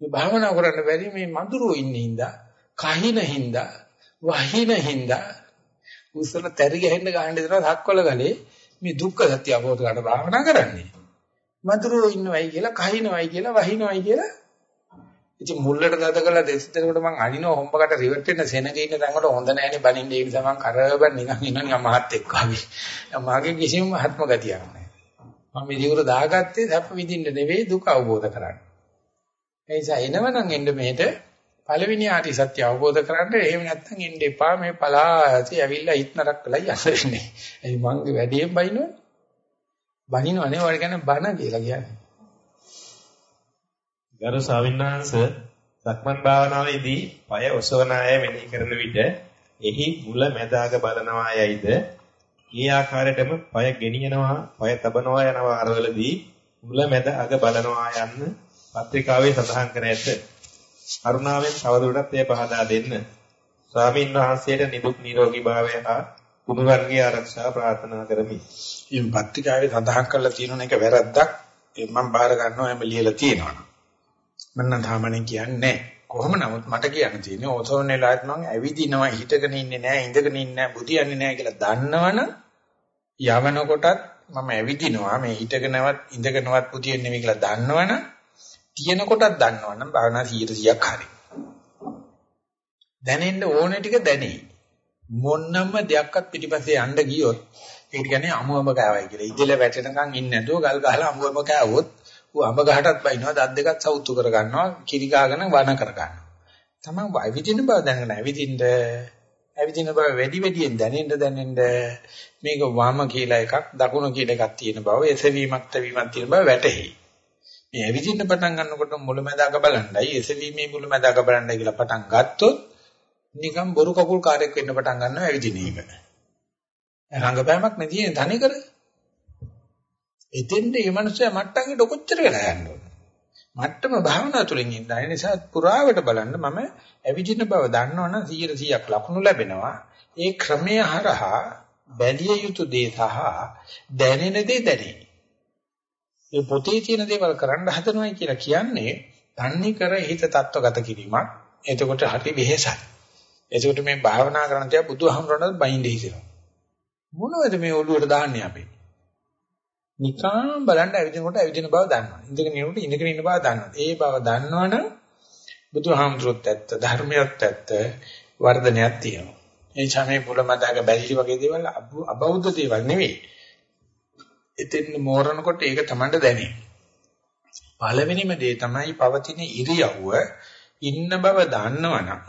මේ භාවනා කරන්න බැරි මේ මදුරුවෝ ඉන්නේ හින්දා කහින හින්දා වහින හින්දා. උසල තැරි ගහන්න ගහන්න දෙනවා ධක්වල ගලේ මේ දුක්ඛ සත්‍ය අවබෝධ කරගන්න භාවනා කරන්නේ. මధుරෝ ඉන්නවයි කියලා කහිනවයි කියලා වහිනවයි කියලා ඉතින් මුල්ලට ගත කළා දෙස් දෙනකොට මං අනිනව හොම්බකට රිවර්ට් වෙන්න සෙනගේ ඉන්න තැනකට හොඳ නැහැනේ බනින්න ඒ නිසා මං කරබන් නිකන් ඉන්න නිකන් මහත් එක්ක වගේ. මගේ කිසිම මහත්ම ගතියක් නැහැ. මම මේ ජීවිත දාගත්තේ සැප විඳින්න නෙවෙයි දුක අවබෝධ කරගන්න. ඒ නිසා එනවනම් එන්න මෙහෙට පළවෙනි ආටි සත්‍ය අවබෝධ කරගන්න එහෙම නැත්නම් එන්න එපා මේ පලාති ඇවිල්ලා හිටනරක් වෙලා යන්නේ. ඒ මංගේ වැඩියෙන් බයිනවනේ. බනිනවනේ වල කියන්නේ බන කියලා කියන්නේ. ගරු ස්වාමින්වහන්ස සක්මන් භාවනාවේදී পায় ඔසවන අය මෙනෙහි කරන විට එහි මුල මැදාග බලනවා යයිද ඒ ආකාරයටම পায় ගෙනියනවා পায় තබනවා යන වාරවලදී මුල මැද අග බලනවා යන්න පත්‍රිකාවේ සඳහන් කර ඇත. කරුණාවෙන් තවදුරටත් එය පහදා දෙන්න. ස්වාමීන් වහන්සේට නිදුක් නිරෝගී භාවය හා කුණුවර්ගයේ ආරක්ෂාව ප්‍රාර්ථනා කරමි. මේ පත්‍රිකාවේ සඳහන් කරලා තියෙන එක වැරද්දක්. මම බාර ගන්නවා එමෙ ලියලා තියෙනවා. මම නම් තාමනේ කියන්නේ කොහොම නමුත් මට කියන්න තියෙන්නේ ඕසෝන් වෙලාවත් මම ඇවිදිනවා හිටගෙන ඉන්නේ නැහැ ඉඳගෙන ඉන්නේ නැහැ බුදියන්නේ නැහැ කියලා දන්නවනම් යවන කොටත් මම ඇවිදිනවා. මේ හිටගෙනවත් ඉඳගෙනවත් බුදියන්නේ නෙමෙයි කියලා දන්නවනම් තියෙන කොටත් දන්නවනම් භාවනා 100ක් හරි. දැනෙන්න ඕනේ ටික දැනේ. මොන්නම දෙයක්වත් පිටිපස්සේ යන්න ගියොත් ඒ කියන්නේ අමුඹ කෑවයි කියලා. ඉදෙල වැටෙනකන් ඉන්නේ නැතුව ගල් ගහලා අමුඹ කෑවොත් ඌ අඹ ගහටත් බයිනවා දත් දෙකත් සවුත්තු කර ගන්නවා කිරි ගාගෙන වණ කර ගන්නවා. තමන් වයිවිදින බව දැනගෙන ඇවිදින්න ඇවිදින බව වැඩි වැඩියෙන් දැනෙන්න දැනෙන්න මේක වම කියලා එකක් දකුණ කියලා එකක් තියෙන බව එසවීමක් තැවීමක් තියෙන බව වැටහෙයි. මේ ඇවිදින්න පටන් ගන්නකොට මුලැමැදාක බලන්නයි එසවීමේ මුලැමැදාක බලන්නයි කියලා පටන් ගත්තොත් නිකන් බොරු කකුල් කාර්යයක් වෙන්න පටන් ගන්නවා ඇවිදින එක. රංගපෑමක් නැති තනි කර. එතෙන්ද මේ මනුස්සයා මට්ටමකට කොච්චර වෙලා යන්න ඕන. මට්ටම භාවනා තුළින් ඉන්න. ඒ නිසා පුරාවට බලන්න මම ඇවිදින බව දන්නවනම් 100%ක් ලකුණු ලැබෙනවා. ඒ ක්‍රමය හරහා බැලිය යුතු දේ සහ දැනෙන දේ දැනේ. ඒ පොතේ තියෙන දේවල් කරන්න හදනවයි කියලා කියන්නේ තන්නේ කර හිත තත්වගත කිරීමක්. එතකොට හරි වෙහෙසයි. එතකොට මේ භාවනා කරන තියා බුදුහමරණත් බයින්ද හිතෙනවා. මොනවද මේ ඔළුවට දාන්නේ අපි? නිකම් බලන්න ඇවිදිනකොට ඇවිදින බව දන්නවා. ඉඳගෙන ඉන්නකොට ඉඳගෙන ඉන්න බව දන්නවා. ඒ බව දන්නවනම් බුදුහාමුදුරුවොත් ඇත්ත ධර්මයත් ඇත්ත වර්ධනයක් තියෙනවා. ඒ චමේ බුලමදාග බැලි වගේ දේවල් අබෞද්ධ දේවල් නෙවෙයි. එතෙන් මෝරනකොට ඒක Tamanට දැනේ. පළවෙනිම දේ තමයි පවතින ඉරියව්ව ඉන්න බව දන්නවනම්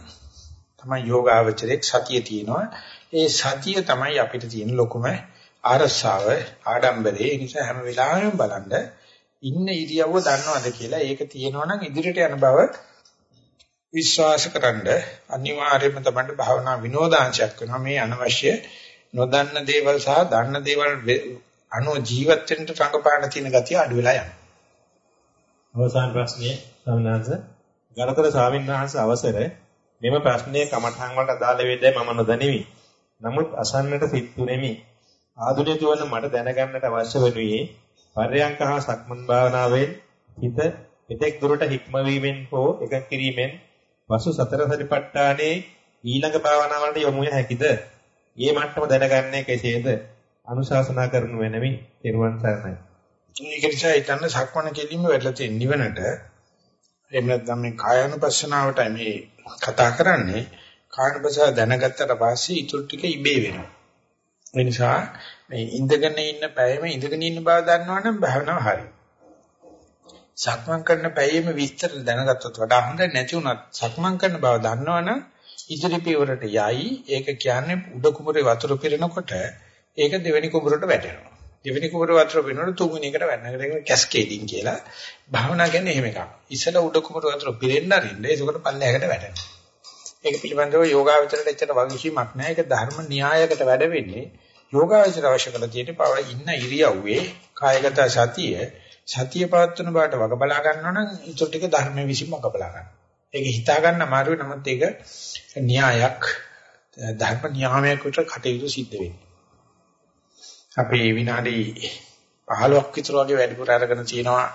තමයි යෝගාවචරයේ සතිය තියෙනවා. ඒ සතිය තමයි අපිට තියෙන ලොකුම ආරසාව ආඩම්බරේ ඒ නිසා හැම වෙලාවෙම බලන්න ඉන්න ඉරියව්ව දන්නවද කියලා ඒක තියෙනවා නම් ඉදිරියට යන බව විශ්වාසකරනද අනිවාර්යයෙන්ම තමයි භාවනා විනෝදාංශයක් වෙනවා මේ අනවශ්‍ය නොදන්න දේවල් සහ දන්න දේවල් අනු ජීවත් වෙන්න රඟපාන තියෙන ගතිය අඩු වෙලා යනවා. අවසාන ප්‍රශ්නය සම්මානස ගරුතර ස්වාමීන් වහන්සේ අවසර මෙම ප්‍රශ්නයේ කමඨාන් වලට අදාළ වේදයි මම නොදනිමි. නමුත් අසන්නට සිත්තුනේමි. ආධුනික වන මට දැනගන්නට අවශ්‍ය වෙනුයේ පර්යංක හා සක්මන් භාවනාවෙන් හිත එතෙක් දුරට හික්මවීමෙන් හෝ එක කිරීමෙන් වසු සතර සතිපට්ඨානේ ඊළඟ භාවනාවලට යොමු විය හැකිද? මේ මට්ටම දැනගන්නේ කෙසේද? අනුශාසනා කරනු වෙනමි. ත්වන් සරණයි. ඒක නිසා හිතන්න සක්මණ කෙලින්ම වැටලා තියෙන නිවනට එහෙම නැත්නම් මේ කායानुපස්සනාවට මේ කතා කරන්නේ කායानुපස්සනාව දැනගත්තට පස්සේ ඊටු ටික ඉබේ වෙනවා. ඒ නිසා මේ ඉඳගෙන ඉන්න පැයෙම ඉඳගෙන ඉන්න බව දන්නවනම් භාවනාව හරියි. සක්මන් කරන පැයෙම විස්තර දැනගත්තොත් වඩා හොඳ නැති වුණත් සක්මන් කරන බව දන්නවනම් ඉදිරි පියවරට යයි. ඒක කියන්නේ උඩ කුමරේ වතුර පිරෙනකොට ඒක දෙවෙනි කුමරට වැටෙනවා. දෙවෙනි කුමර වතුර පිරෙනකොට තුන්වෙනි එකට වැටෙනවා. ඒකට කැස්කේඩින් කියලා. භාවනා කියන්නේ එහෙම එකක්. ඉස්සලා උඩ කුමර වතුර පිරෙන්න අරින්න. ඒකට පල්ලෙහාකට වැටෙනවා. ඒක පිළිබඳව යෝගාවචරයට එච්චර වගකීමක් නැහැ ඒක ධර්ම න්‍යායකට වැඩ වෙන්නේ යෝගාවචර අවශ්‍ය කරලා තියෙන්නේ පව ඉන්න ඉරියව්වේ කායගත සතිය සතිය පවත්වන බාට වග බලා ගන්නවා නම් ඒක ටික ධර්මයේ විසින් වග බලා ගන්න. ඒක හිතා ගන්න අමාරුයි නමුත් ඒක න්‍යායක් ධර්ම න්‍යාමයකට කටයුතු සිද්ධ වෙන්නේ. අපි විනාඩි 15ක් විතර වගේ වැඩිපුර අරගෙන තිනවා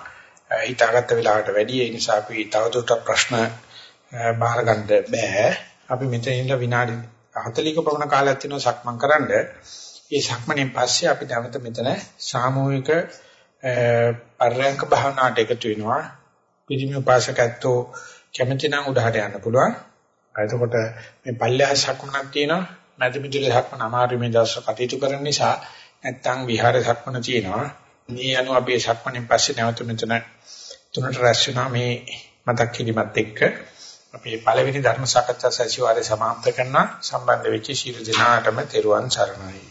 හිතාගත්ත වෙලාවට වැඩි ඒ නිසා අපි තවදුරටත් ප්‍රශ්න බාර ගන්න බෑ. අපි මෙතන ඉඳලා විනාඩි 40ක පමණ කාලයක් තියෙනවා සක්මන් කරන්න. ඒ සක්මණෙන් පස්සේ අපි නැවත මෙතන සාමූහික පරයන්ක භාවනාවට එකතු වෙනවා. පිරිමි උපාසකත්වෝ කැමති නම් උඩහට යන්න පුළුවන්. එතකොට මේ පල්ලෙහා සක්මනක් තියෙනවා. මැද මිදුලේ සක්මන අමාරු මේ දවස් කටයුතු කරන නිසා නැත්තම් විහාර සක්මන තියෙනවා. මේ අනුව අපි සක්මණෙන් පස්සේ නැවත මෙතන තුනට රැස් වෙනා මේ මතක් කිරීමත් එක්ක අපේ පළවෙනි ධර්ම සාකච්ඡා සැසිවාරය සමාප්ත කරන සම්බන්ධ වෙච්ච ශීල දිනාටම තෙරුවන් සරණයි.